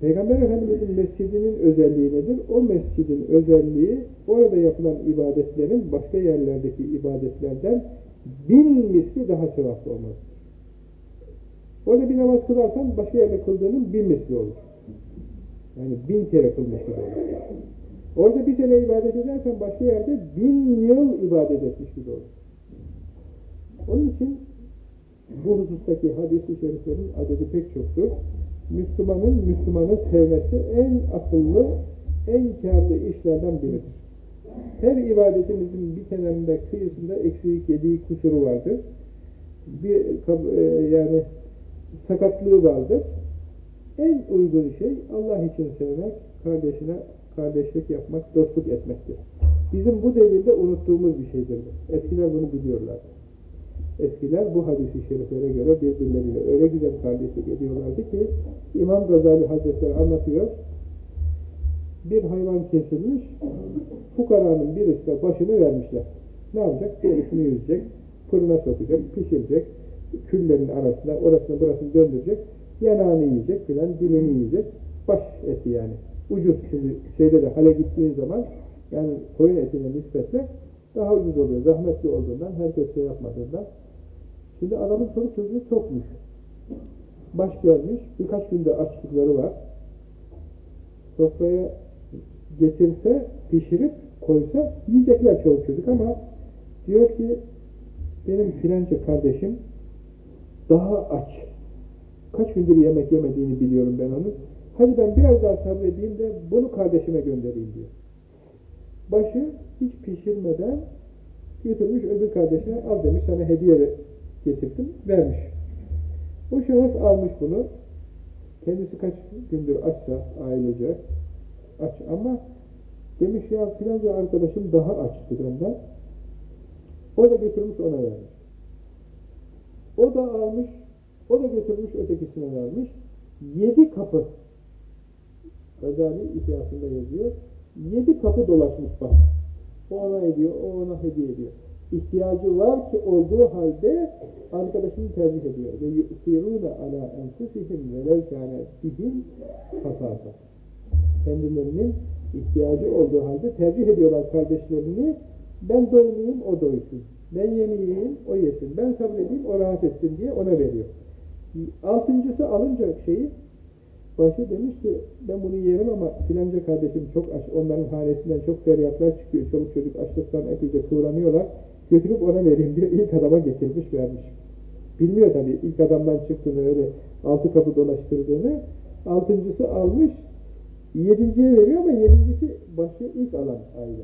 Peygamber Efendimiz'in mescidinin özelliği nedir? O mescidin özelliği, orada yapılan ibadetlerin başka yerlerdeki ibadetlerden bin misli daha sevaplı olmasıdır. Orada bir namaz kılarsan başka yerde kıldığının bin misli olur. Yani bin kere kılmış gibi olur. Orada bir sene ibadet edersen başka yerde bin yıl ibadet etmiş gibi olur. Onun için bu husustaki hadis-i şeriflerin adedi pek çoktur. Müslümanın Müslümanı sevmesi en akıllı, en kârlı işlerden biridir. Her ibadetimizin bir kenarında, kıyısında eksiği, yediği kusuru vardır. Bir e, yani sakatlığı vardır. En uygun şey Allah için sevmek, kardeşine kardeşlik yapmak, dostluk etmektir. Bizim bu devirde unuttuğumuz bir şeydir. Eskiler bunu biliyorlar. Eskiler bu hadis-i şeriflere göre birbirleriyle öyle güzel kardeşlik ediyorlardı ki İmam Gazali Hazretleri anlatıyor. Bir hayvan kesilmiş, fukaranın birisine başını vermişler. Ne yapacak? Derisini yüzecek, fırına sokacak, pişirecek, küllerin arasında, orasını burasını döndürecek, yanağını yiyecek filan, dilini yiyecek, baş eti yani. Ucuz şeyde de hale gittiğin zaman yani koyun etine nispetle daha ucuz oluyor. Zahmetli olduğundan, herkes şey yapmadığından. Şimdi adamın çoluk çocuğu çokmuş. Baş gelmiş, birkaç günde açlıkları var. Sofraya getirse, pişirip koysa yiyecekler çoluk çocuk ama diyor ki benim filanca kardeşim daha aç. Kaç gündür yemek yemediğini biliyorum ben onu. Hadi ben biraz daha sabredeyim de bunu kardeşime göndereyim diyor. Başı hiç pişirmeden götürmüş öbür kardeşine al demiş sana hediye getirdim vermiş. O şahıs almış bunu. Kendisi kaç gündür açsa ailece aç ama demiş ya filanca arkadaşım daha açtı benden. O da götürmüş ona vermiş. O da almış, o da götürmüş ötekisine vermiş. Yedi kapı Gazali ihtiyasında yazıyor. Yedi kapı dolaşmış baş. O ona ediyor, o ona hediye ediyor. İhtiyacı var ki olduğu halde arkadaşını tercih ediyor. Ve yu'sirûne alâ enfusihim velev kâne bihim hasâsa. Kendilerinin ihtiyacı olduğu halde tercih ediyorlar kardeşlerini. Ben doymayayım, o doysun. Ben yemeyeyim, o yesin. Ben sabredeyim, o rahat etsin diye ona veriyor. Altıncısı alınca şeyi, başı demiş ki ben bunu yerim ama filanca kardeşim çok aç. Onların hanesinden çok feryatlar çıkıyor. Çoluk çocuk açlıktan epeyce kıvranıyorlar. Götürüp ona vereyim diye ilk adama getirmiş vermiş. Bilmiyor tabii ilk adamdan çıktığını öyle altı kapı dolaştırdığını. Altıncısı almış. Yedinciye veriyor ama yedincisi başı ilk alan aile.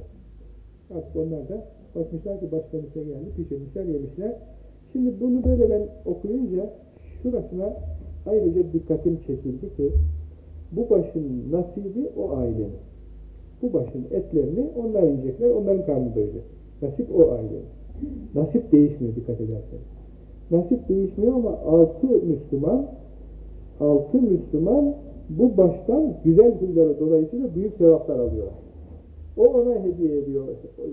Artık onlar da bakmışlar ki başkanısa geldi, pişirmişler, yemişler. Şimdi bunu böyle ben okuyunca şurasına ayrıca dikkatim çekildi ki bu başın nasibi o ailenin. Bu başın etlerini onlar yiyecekler, onların karnı doyacak. Nasip o ailenin. Nasip değişmiyor dikkat ederseniz. Nasip değişmiyor ama altı Müslüman altı Müslüman bu baştan güzel huyları dolayısıyla büyük sevaplar alıyorlar. O ona hediye ediyor,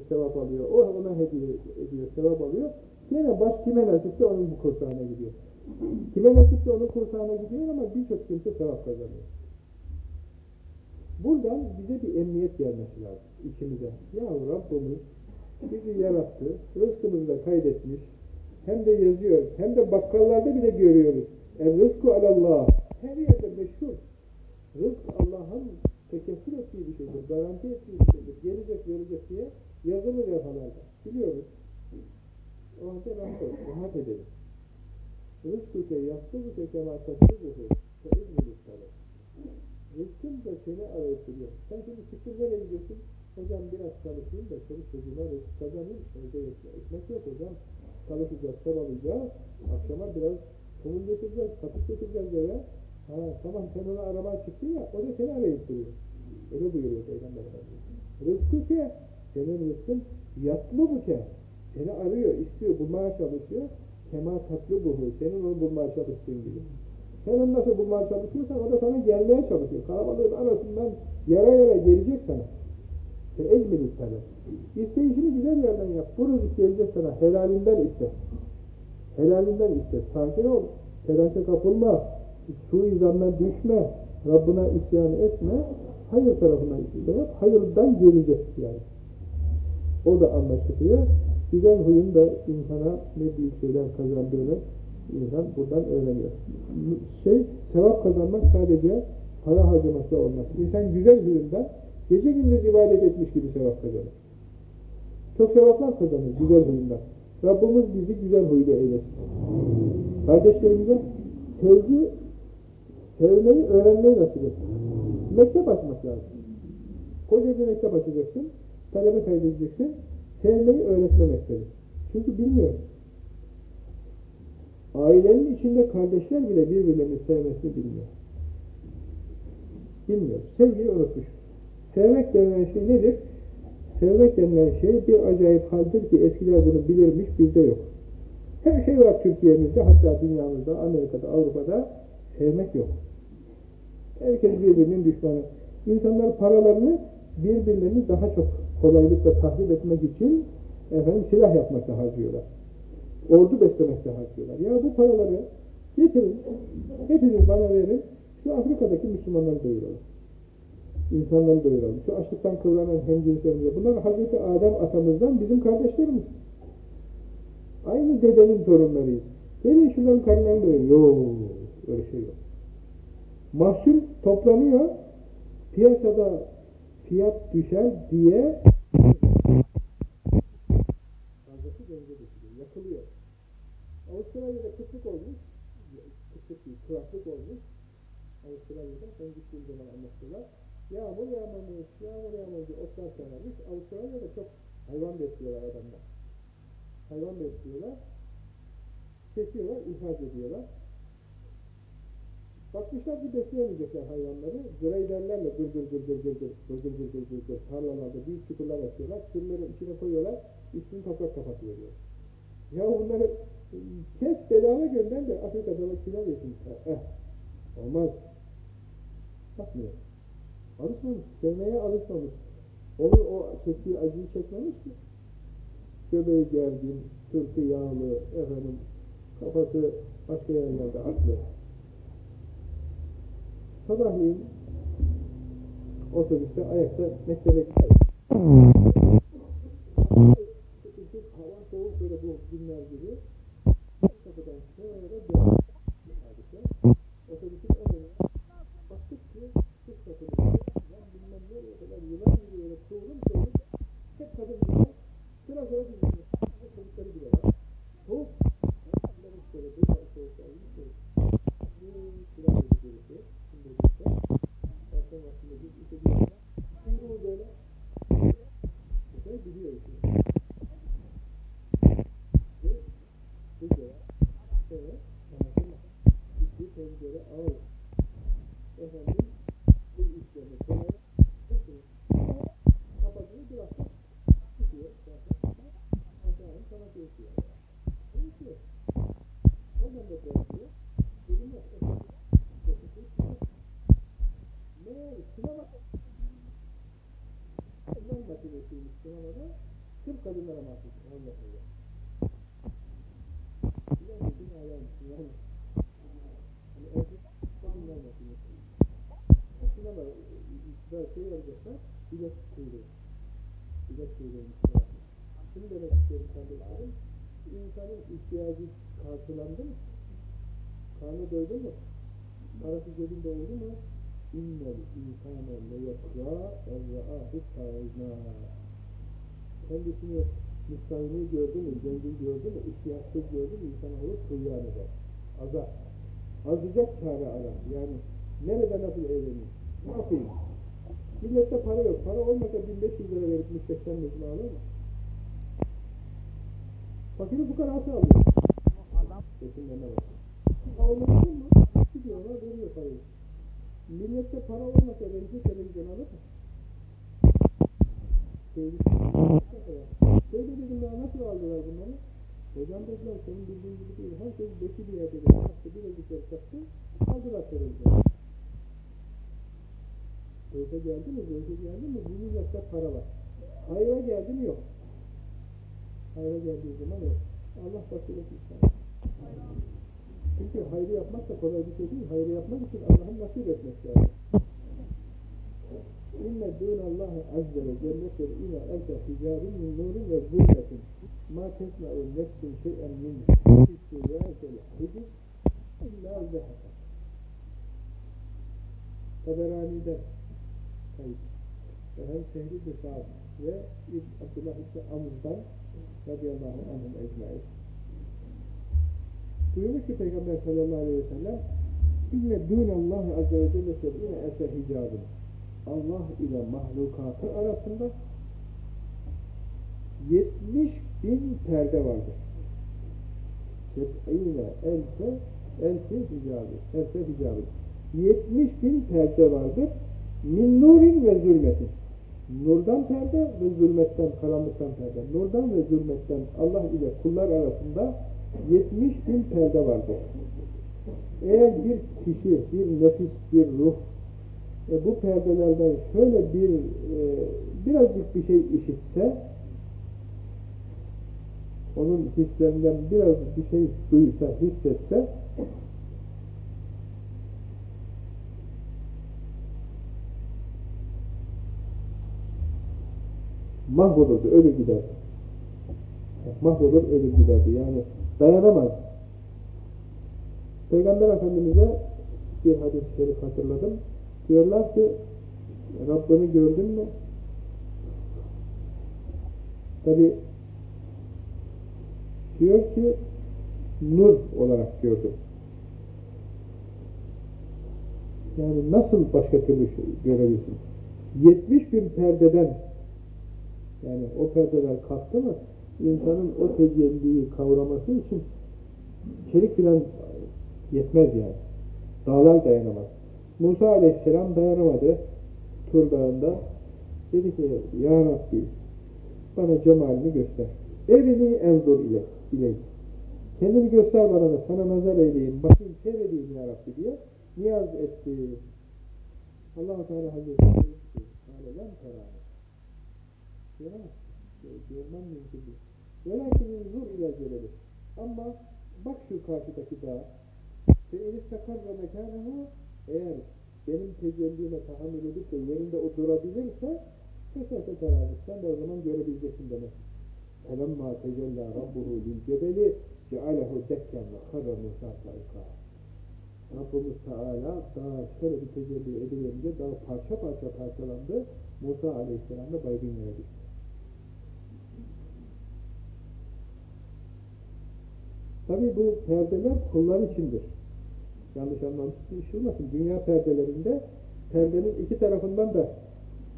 sevap alıyor. O ona hediye ediyor, sevap alıyor. Yine baş kime nasipse onun bu kursağına gidiyor. Kime nasipse onun kursağına gidiyor ama birçok kimse sevap kazanıyor. Buradan bize bir emniyet gelmesi lazım içimize. Ya Rabbimiz bizi yarattı, rızkımızı da kaydetmiş, hem de yazıyor, hem de bakkallarda bile görüyoruz. E rızku alallah, her yerde meşhur. Rızk Allah'ın tekessür ettiği bir şeydir, garanti ettiği bir şeydir. Gelecek, verecek diye yazılı levhalarda. Biliyoruz. O halde rahat ol, rahat edelim. Rızkuke yastıbuke kema tasdibuhu fe izmülü talep. Rızkın da seni arayıp duruyor. Sen şimdi çıktın nereye gidiyorsun? Hocam biraz çalışayım da çoluk çocuğuma rızk kazanayım. Evde ekmek yok hocam. Çalışacağız, çabalayacağız. Akşama biraz tohum getireceğiz, katık getireceğiz eve. Ha, tamam sen ona aramaya çıktın ya, o da seni arayıp duruyor. Öyle buyuruyor Peygamber Efendimiz. Rızkı senin rızkın yatlı bu ke. Seni arıyor, istiyor, bulmaya çalışıyor. Kema tatlı buhu, senin onu bulmaya çalıştığın gibi. Sen onu nasıl bulmaya çalışıyorsan o da sana gelmeye çalışıyor. Kalabalığın arasından yara yara gelecek sana. Ve ezmil talep. İsteyişini güzel yerden yap. Bu rızık gelecek sana. Helalinden iste. Helalinden iste. Sakin ol. Telaşa kapılma. Suizandan düşme. Rabbına isyan etme. Hayır tarafından iste. Hayırdan gelecek yani. O da anlaşılıyor. Güzel huyun da insana ne büyük şeyler kazandığını insan buradan öğreniyor. Şey, sevap kazanmak sadece para harcamakla olmaz. İnsan güzel huyundan gece gündüz ibadet etmiş gibi sevap kazanır. Çok sevaplar kazanır güzel huyundan. Rabbimiz bizi güzel huylu eylesin. Kardeşlerimize sevgi, sevmeyi öğrenmeyi nasip etsin. Mektep açmak lazım. Koca bir mektep açacaksın, talebe kaydedeceksin, sevmeyi öğretmemektedir. Çünkü bilmiyor. Ailenin içinde kardeşler bile birbirlerini sevmesini bilmiyor. Bilmiyor. Sevgiyi unutmuş. Sevmek denilen şey nedir? Sevmek denilen şey bir acayip haldir ki eskiler bunu bilirmiş, bizde yok. Her şey var Türkiye'mizde, hatta dünyamızda, Amerika'da, Avrupa'da sevmek yok. Herkes birbirinin düşmanı. İnsanlar paralarını birbirlerini daha çok kolaylıkla tahrip etmek için efendim silah yapmakta harcıyorlar. Ordu beslemekte harcıyorlar. Ya bu paraları getirin, hepiniz bana verin, şu Afrika'daki Müslümanları doyuralım. İnsanları doyuralım. Şu açlıktan kıvranan hemcinslerimize. Bunlar Hazreti Adem atamızdan bizim kardeşlerimiz. Aynı dedenin torunlarıyız. Gelin şunların karnlarını doyurun. Yok, öyle şey yok. Mahsul toplanıyor, piyasada fiyat düşer diye fazlası denize düşüyor, yakılıyor. Avustralya'da kıtlık olmuş, kıtlık değil, kuraklık olmuş. Avustralya'da ben gittiğim zaman anlattılar. Yağmur yağmamış, yağmur yağmamış, otlar sararmış. Avustralya'da çok hayvan besliyorlar adamlar. Hayvan besliyorlar, kesiyorlar, ihraç ediyorlar. Bakmışlar ki besleyemeyecekler hayvanları. Greyderlerle dır dır dır dır dır dır dır dır dır dır dır dır tarlalarda büyük çukurlar açıyorlar. Çukurları içine koyuyorlar. Üstünü toprak kapatıyor diyor. Ya bunları kes bedava gönder de Afrika'da kilo yesin. Eh, olmaz. Bakmıyor. Alışmamış. Sevmeye alışmamış. Onun o çektiği acıyı çekmemiş ki. Göbeği gergin, sırtı yağlı, efendim, kafası başka yerlerde aklı. Sabahleyin otobüste ayakta mektebe gidiyor. Hava soğuk böyle bu günler gibi. Kapıdan şöyle dönüyor. Otobüsün önüne baktık ki kız kapının lan bilmem nereye kadar yılan gibi böyle kıvrım kıvrım hep kadın gibi sıra sıra dizilmiş. Çocukları bile var. Soğuk. Bunların şöyle bir tane soğuk geldi. Soğuk. Sıra dizilmiş. Şimdi işte. Akşam vaktinde biz işe gidiyorlar. Şimdi bu böyle. Böyle biliyor işte. Ve Burada evet, anlatılma. İki pencere ağır. Efendim, bu işlemi koyar. Hepsini kapatını bırakır. Tutuyor zaten. Aşağıya sana geçiyor. Geçiyor. Ondan da bırakıyor. Dedim ya, efendim, geçiyor. Meğer sinema Bundan makinesiymiş sinemada sırf kadınlara mahsus. Allah Allah. Yani dünyaymış yani. Hani erkek kadınlar makinesi. Sinema da şey olacaksa bilet kuyruğu. Bilet kuyruğuymuş. Şunu demek istiyorum. İnsanın ihtiyacı karşılandı mı? Karnı doydu mu? Parası cebinde oldu mu? İnnel insane leyekra erra'ahu sâizâ Kendisini müstahini gördü mü, zengin gördü mü, ihtiyaçsız gördü mü insan olur tuğyan eder. Azar. Azacak çare arar. Yani nerede nasıl eğleneyim? Ne yapayım? Millette para yok. Para olmasa 1500 lira verip müstehcen mecmu alır mı? Fakiri fukarası alıyor. Adam Resimlerine bak. Almasın mı? Gidiyorlar veriyor parayı. Millette para olmasa renkli televizyon alır mı? Böyle dedim ya nasıl aldılar bunları? Hocam dediler senin bildiğin gibi değil. Herkes beşi bir yerde dedi. Taktı bilezikleri taktı. Aldılar televizyonu. Böyle geldi mi? Böyle geldi mi? Bu millette para var. Hayra geldi mi? Yok. Hayra geldiği zaman yok. Allah basiret insan. Çünkü hayrı yapmak da kolay bir şey değil. Hayrı yapmak için Allah'ın nasip etmesi lazım. İnne dûnallâhe azze ve celle şer'ine else hicabin min nurin ve zulmetin ma tesna'u nefsin şey'en min hissi yâkel hicib illa zehata. Taberani'den kayıt. Efendim Şehri de ve İbn Abdullah İbni Amr'dan radıyallahu anhum ecmaîn. Buyurmuş ki Peygamber sallallahu aleyhi ve sellem İnne dûnallâhe azze ve celle şer'ine else hicabin Allah ile mahlukatı arasında 70 bin perde vardır. Seb'ine elfe elfe hicabı. Elfe hicabı. 70 bin perde vardır. Min nurin ve zulmetin. Nurdan perde ve zulmetten, karanlıktan perde. Nurdan ve zulmetten Allah ile kullar arasında 70 bin perde vardır. Eğer bir kişi, bir nefis, bir ruh e, bu perdelerden şöyle bir e, birazcık bir şey işitse onun hislerinden biraz bir şey duysa, hissetse mahvolurdu, ölür giderdi. Mahvolur, ölür giderdi. Yani dayanamaz. Peygamber Efendimiz'e bir hadis-i şerif hatırladım. Diyorlar ki Rabbini gördün mü? Tabi diyor ki nur olarak gördüm. Yani nasıl başka türlü görebilsin? 70 bin perdeden yani o perdeler kalktı mı insanın o tecelliyi kavraması için çelik filan yetmez yani. Dağlar dayanamaz. Musa aleyhisselam dayanamadı Tur Dağı'nda. Dedi ki Ya Rabbi bana cemalini göster. Erini enzur ile, ile. Kendini göster bana da sana nazar eyleyeyim. Bakayım seyredeyim Ya Rabbi diye niyaz etti. Allah-u Teala Hazretleri dedi ki Alelen terane. Göremezsin. Görmem mümkün değil. Velakin zur ile celeli. Ama bak şu karşıdaki dağa. Fe inistakarra mekânehu eğer benim tecellime tahammül edip de yerinde o durabilirse fesete terazı. Sen de o zaman görebileceksin demek. فَلَمَّا تَجَلَّى رَبُّهُ لِلْجَبَلِ جَعَلَهُ دَكَّنْ وَخَرَّ مُسَى صَيْقًا Rabbimiz Teala daha şöyle bir tecelli edilerince daha parça parça parçalandı. Musa Aleyhisselam da baygın yere düştü. Tabi bu perdeler kullar içindir. Yanlış anlaşılmasın. Dünya perdelerinde perdenin iki tarafından da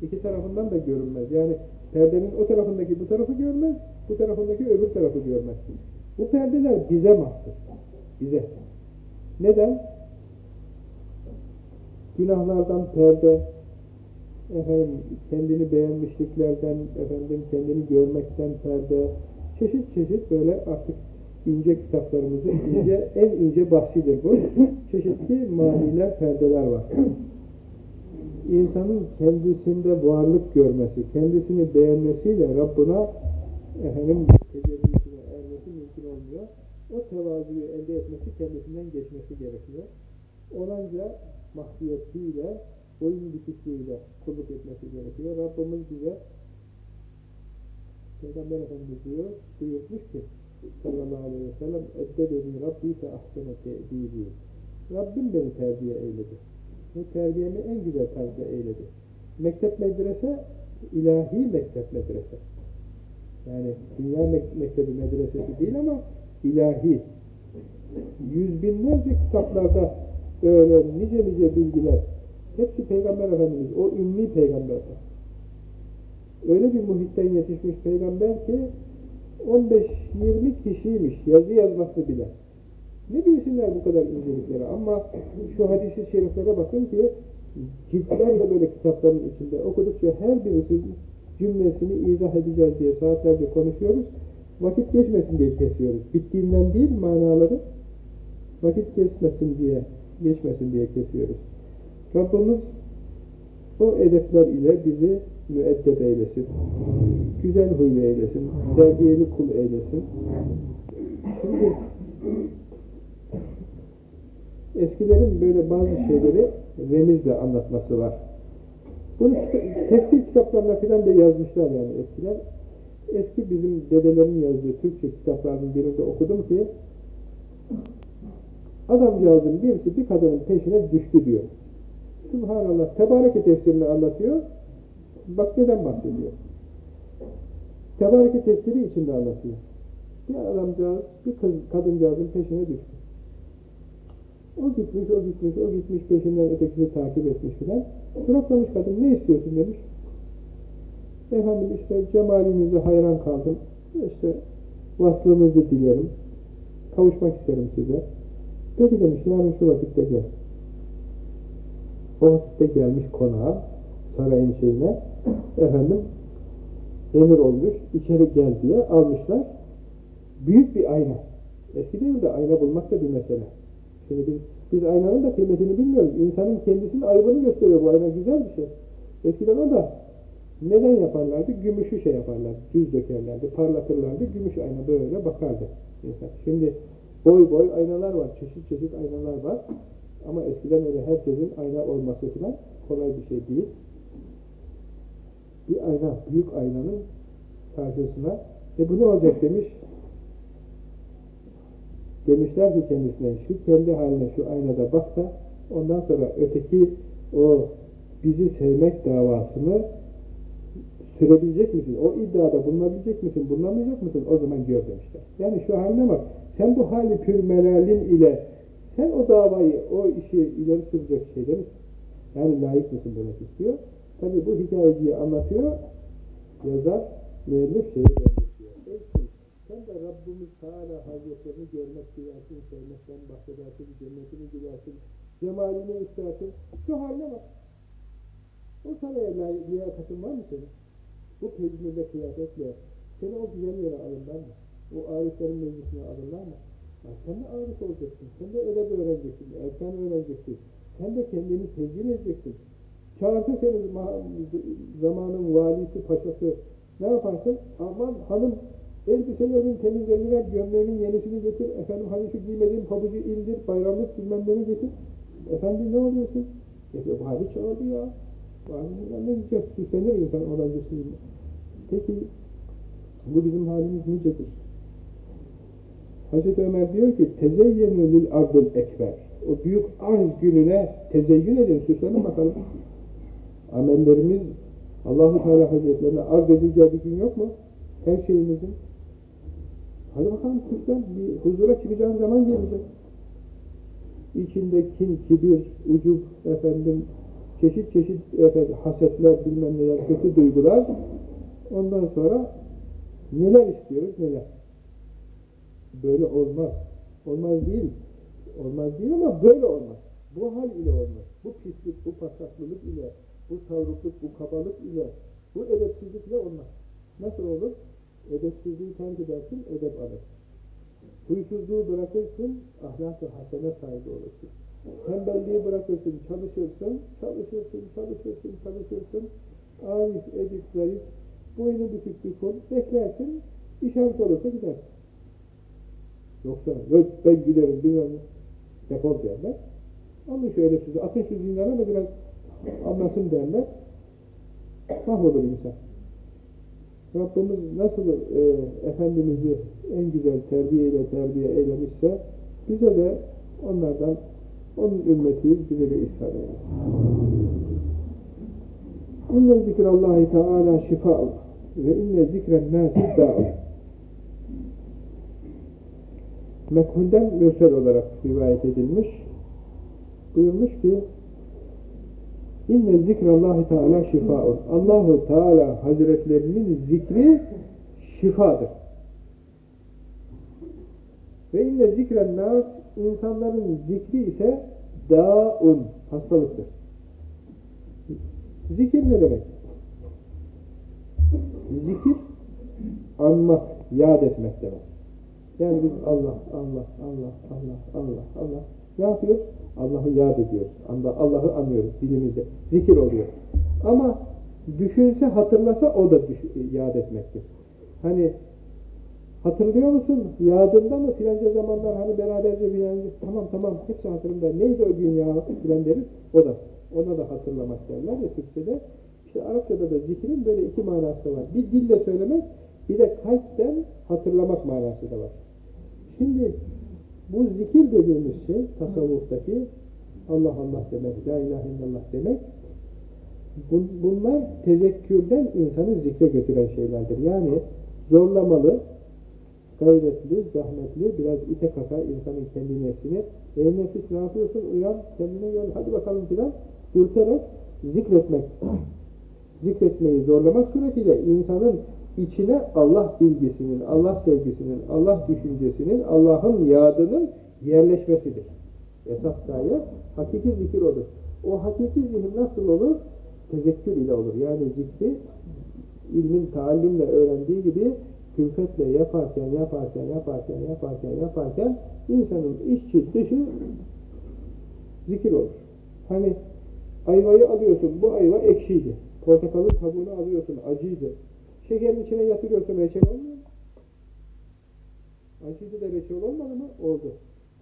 iki tarafından da görünmez. Yani perdenin o tarafındaki bu tarafı görmez, bu tarafındaki öbür tarafı görmez. Bu perdeler bize mahsus. Bize. Neden? Günahlardan perde, efendim kendini beğenmişliklerden, efendim kendini görmekten perde, çeşit çeşit böyle artık ince kitaplarımızın ince, en ince bahsidir bu. Çeşitli maniler, perdeler var. İnsanın kendisinde varlık görmesi, kendisini beğenmesiyle Rabbına efendim tecellisine ermesi mümkün olmuyor. O tevazuyu elde etmesi kendisinden geçmesi gerekiyor. Olanca mahdiyetiyle, boyun büküklüğüyle kulluk etmesi gerekiyor. Rabbimiz bize Peygamber Efendimiz diyor, buyurmuş ki sallallahu aleyhi ve sellem eddebeni Rabbi fe ahsene te'dibi Rabbim beni terbiye eyledi. Ve terbiyemi en güzel tarzda eyledi. Mektep medrese, ilahi mektep medrese. Yani dünya mektebi medresesi değil ama ilahi. Yüz binlerce kitaplarda böyle nice nice bilgiler. Hepsi Peygamber Efendimiz, o ümmi peygamber. Öyle bir muhitten yetişmiş peygamber ki 15-20 kişiymiş yazı yazması bile. Ne bilsinler bu kadar incelikleri ama şu hadis-i şeriflere bakın ki ciltlerle böyle kitapların içinde okudukça her birisinin cümlesini izah edeceğiz diye saatlerce konuşuyoruz. Vakit geçmesin diye kesiyoruz. Bittiğinden değil manaları vakit geçmesin diye geçmesin diye kesiyoruz. Rabbimiz o edepler ile bizi müeddep eylesin. Güzel huylu eylesin. Terbiyeli kul eylesin. Şimdi eskilerin böyle bazı şeyleri remizle anlatması var. Bunu tefsir kitaplarına filan da yazmışlar yani eskiler. Eski bizim dedelerin yazdığı Türkçe kitaplarının birinde okudum ki adamcağızın birisi bir kadının peşine düştü diyor. Subhanallah. Tebareke tefsirini anlatıyor. Bak neden bahsediyor. Tebareke tefsiri içinde anlatıyor. Bir adamcağız, bir kız, kadıncağızın peşine düştü. O gitmiş, o gitmiş, o gitmiş peşinden ötekini takip etmiş filan. Duraklamış kadın, ne istiyorsun demiş. Efendim işte cemalinize hayran kaldım. İşte vaslınızı dilerim. Kavuşmak isterim size. Peki demiş, yarın şu vakitte gel. O vakitte gelmiş konağa, sarayın şeyine. Efendim, emir olmuş, içeri gel diye almışlar. Büyük bir ayna. Eski devirde ayna bulmak da bir mesele. Şimdi biz, biz aynanın da kıymetini bilmiyoruz. İnsanın kendisinin ayıbını gösteriyor bu ayna. Güzel bir şey. Eskiden o da neden yaparlardı? Gümüşü şey yaparlardı. Düz dökerlerdi, parlatırlardı. Gümüş ayna böyle bakardı insan. Şimdi boy boy aynalar var. Çeşit çeşit aynalar var. Ama eskiden öyle herkesin ayna olması falan kolay bir şey değil. Bir ayna, büyük aynanın karşısına e bu ne olacak demiş. Demişler ki kendisine şu kendi haline şu aynada bak da ondan sonra öteki o bizi sevmek davasını sürebilecek misin? O iddiada bulunabilecek misin? Bulunamayacak mısın? O zaman gör demişler. Yani şu haline bak. Sen bu hali pür melalin ile sen o davayı, o işi ileri sürecek misin? Yani layık mısın demek istiyor. Tabi bu hikayeciyi anlatıyor. Yazar, müellif şeyi benziyor. Belki sen de Rabbimiz Teala Hazretlerini görmek duyarsın, sevmekten bahsedersin, cennetini dilersin, cemalini istersin. Şu haline bak. O saraya liyakatın var mı senin? Bu peygamberle kıyafetle seni o güzel yere alırlar mı? O ariflerin meclisine alırlar mı? Ya sen de arif olacaksın. Sen de edeb öğreneceksin. Erken öğreneceksin. Sen de kendini tezgin edeceksin. Çağırsa seni zamanın valisi, paşası ne yaparsın? Aman hanım elbiselerin temizlerini ver, gömleğinin yenisini getir. Efendim hani şu giymediğin pabucu indir, bayramlık bilmem ne getir. Efendim ne oluyorsun? Ya, vali çağırdı ya. Valinin ne diyeceğiz? Süslenir insan olancısıyla. Peki bu bizim halimiz nicedir? Hazreti Ömer diyor ki tezeyyenü lil ardıl ekber. O büyük arz gününe tezeyyün edin, süslenin bakalım. Amellerimiz Allahu Teala Hazretlerine arz edileceği bir gün yok mu? Her şeyimizin. Hadi bakalım süslen, bir huzura çıkacağın zaman gelecek. İçinde kin, kibir, ucub, efendim, çeşit çeşit efendim, hasetler, bilmem neler, kötü duygular. Ondan sonra neler istiyoruz, neler. Böyle olmaz. Olmaz değil. Olmaz değil ama böyle olmaz. Bu hal ile olmaz. Bu pislik, bu pasaklılık ile, bu savrukluk, bu kabalık ile, bu edepsizlikle olmaz. Nasıl olur? Edepsizliği terk edersin, edep alırsın. Huysuzluğu bırakırsın, ahlak-ı hasene sahibi olursun. Tembelliği bırakırsın, çalışırsın, çalışırsın, çalışırsın, çalışırsın. Arif, edip, zayıf, boynu bükük bir kul, beklersin, işaret olursa gidersin. Yoksa yok ben giderim bilmem defol derler. Alın şu edepsizi, atın şu zindana da biraz anlasın derler. Mahvolur insan. Rabbimiz nasıl e, Efendimiz'i en güzel terbiyeyle terbiye eylemişse bize de onlardan onun ümmetiyiz, bize de ihsan eylesin. İnne zikrallahi teala şifa ve inne zikren nâsi dâ'u. Mekhulden mürsel olarak rivayet edilmiş. Buyurmuş ki İnne zikrallahi teala şifaun. Allahu Teala Hazretlerinin zikri şifadır. Ve inne zikren nas insanların zikri ise daun hastalıktır. Zikir ne demek? Zikir anmak, yad etmek demek. Yani biz Allah, Allah, Allah, Allah, Allah, Allah ne yapıyoruz? Allah'ı yad ediyoruz. Allah'ı anlıyoruz dilimizde. Zikir oluyor. Ama düşünse, hatırlasa o da yad etmektir. Hani hatırlıyor musun? Yadında mı filanca zamanlar hani beraberce filanca tamam tamam hepsi hatırımda. Neydi o gün ya filan deriz. O da. Ona da hatırlamak derler ya Türkçe'de. İşte Arapçada da zikrin böyle iki manası var. Bir dille söylemek, bir de kalpten hatırlamak manası da var. Şimdi bu zikir dediğimiz şey tasavvuftaki Allah Allah demek, La ilahe illallah demek bunlar tezekkürden insanı zikre götüren şeylerdir. Yani zorlamalı, gayretli, zahmetli, biraz ite kaka insanın kendi nefsini ey nefis ne yapıyorsun, uyan, kendine gel, hadi bakalım filan ürterek zikretmek zikretmeyi zorlamak suretiyle insanın içine Allah bilgisinin, Allah sevgisinin, Allah düşüncesinin, Allah'ın yadının yerleşmesidir. Esas gaye hakiki zikir olur. O hakiki zihin nasıl olur? Tezekkür ile olur. Yani zikri ilmin taallümle öğrendiği gibi külfetle yaparken, yaparken, yaparken, yaparken, yaparken insanın içi dışı zikir olur. Hani ayvayı alıyorsun, bu ayva ekşiydi. Portakalın kabuğunu alıyorsun, acıydı. Şekerin içine yatırıyorsun, reçel olmuyor mu? Acıydı da reçel olmadı mı? Oldu.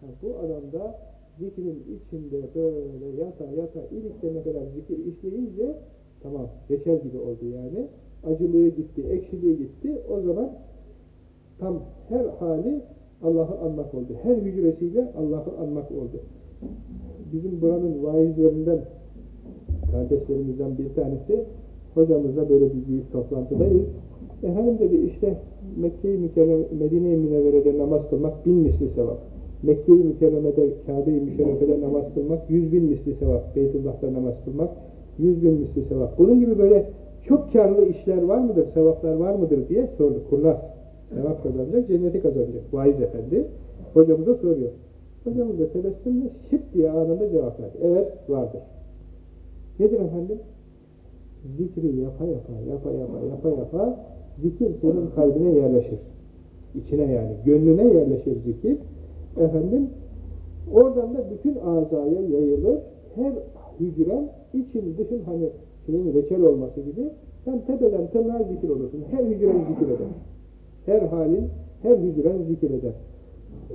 Ha, bu adamda zikrin içinde böyle yata yata iliklerine kadar zikir işleyince tamam reçel gibi oldu yani. Acılığı gitti, ekşiliği gitti. O zaman tam her hali Allah'ı anmak oldu. Her hücresiyle Allah'ı anmak oldu. Bizim buranın vaizlerinden kardeşlerimizden bir tanesi hocamızla böyle bir büyük toplantıdayız. Efendim dedi işte Mekke-i Medine-i Münevvere'de namaz kılmak bin misli sevap. Mekke-i Mükerreme'de Kabe-i Müşerrefe'de namaz kılmak yüz bin misli sevap. Beytullah'ta namaz kılmak yüz bin misli sevap. Bunun gibi böyle çok karlı işler var mıdır, sevaplar var mıdır diye sordu. Kurnaz. Sevap kazanacak, cenneti kazanacak. Vaiz efendi. Hocamıza soruyor. Hocamız da tebessümle şıp diye anında cevap verdi. Evet vardır. Nedir efendim? Zikri yapa yapa, yapa yapa, yapa yapa zikir senin kalbine yerleşir. İçine yani, gönlüne yerleşir zikir. Efendim, oradan da bütün azaya yayılır. Her hücren, için dışın hani senin reçel olması gibi sen tepeden tırnağa zikir olursun. Her hücren zikir eder. Her halin, her hücren zikir eder.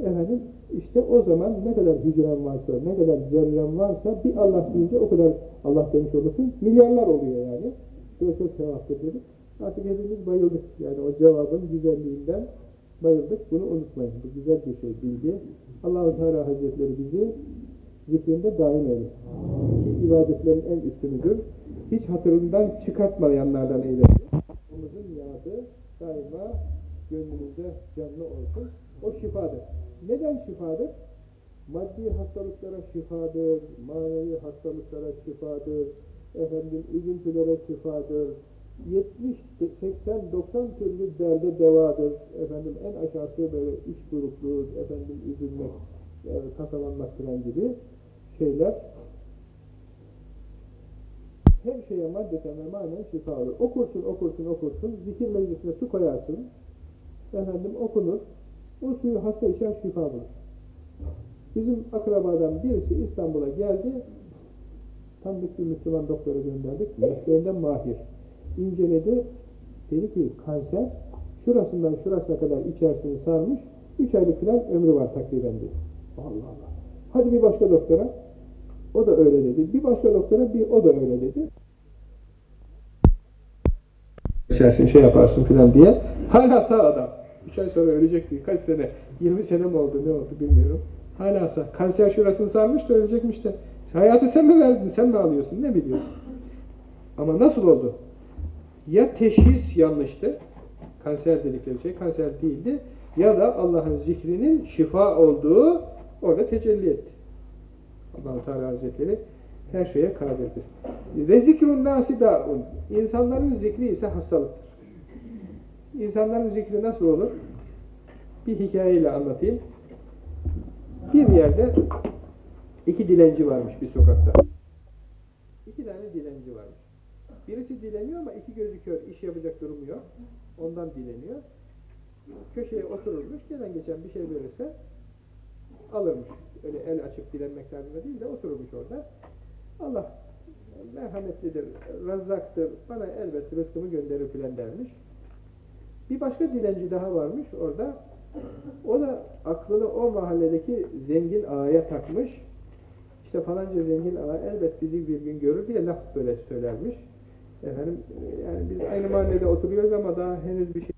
Efendim, işte o zaman ne kadar hücren varsa, ne kadar zerren varsa bir Allah deyince o kadar Allah demiş olursun. Milyarlar oluyor yani. Böyle çok sevaplı dedik. Artık hepimiz bayıldık. Yani o cevabın güzelliğinden bayıldık. Bunu unutmayın. Bu güzel bir şey bilgi. Allah-u Teala Hazretleri bizi zikrinde daim eylesin. İbadetlerin en üstünüdür. Hiç hatırından çıkartmayanlardan eylesin. Omuzun yadı daima gönlümüzde canlı olsun. O şifadır. Neden şifadır? Maddi hastalıklara şifadır, manevi hastalıklara şifadır, efendim üzüntülere şifadır, 70, 80, 90 türlü derde devadır. Efendim en aşağısı böyle iç burukluğu, efendim üzülmek, yani kasalanmak falan gibi şeyler. Her şeye maddeten ve manen şifa olur. Okursun, okursun, okursun. Zikir meclisine su koyarsın. Efendim okunur. O suyu hasta içer şifa bulur. Bizim akrabadan birisi İstanbul'a geldi. Tam bir Müslüman doktora gönderdik. Mesleğinden mahir inceledi. Dedi ki kanser şurasından şurasına kadar içerisini sarmış. Üç aylık falan ömrü var takriben dedi. Allah Allah. Hadi bir başka doktora. O da öyle dedi. Bir başka doktora bir o da öyle dedi. içersin, şey yaparsın filan diye. Hala sağ adam. 3 ay sonra ölecek diye. Kaç sene? 20 sene mi oldu, ne oldu bilmiyorum. Hala. Kanser şurasını sarmış da ölecekmiş de. Hayatı sen mi verdin, sen mi alıyorsun, ne biliyorsun? Ama nasıl oldu? Ya teşhis yanlıştı, kanser dedikleri şey kanser değildi, ya da Allah'ın zikrinin şifa olduğu orada tecelli etti. allah Teala Hazretleri her şeye kadirdir. Ve zikrun nasi da'un. İnsanların zikri ise hastalıktır. İnsanların zikri nasıl olur? Bir hikayeyle anlatayım. Bir yerde iki dilenci varmış bir sokakta. İki tane dilenci varmış. Birisi dileniyor ama iki gözü kör, iş yapacak durumu yok. Ondan dileniyor. Köşeye otururmuş, gelen geçen bir şey verirse alırmış. Öyle el açıp dilenmek tarzında değil de otururmuş orada. Allah merhametlidir, razzaktır, bana elbet rızkımı gönderir filan dermiş. Bir başka dilenci daha varmış orada. O da aklını o mahalledeki zengin ağaya takmış. İşte falanca zengin ağa elbet bizi bir gün görür diye laf böyle söylermiş. Efendim yani biz aynı mahallede oturuyoruz ama daha henüz bir şey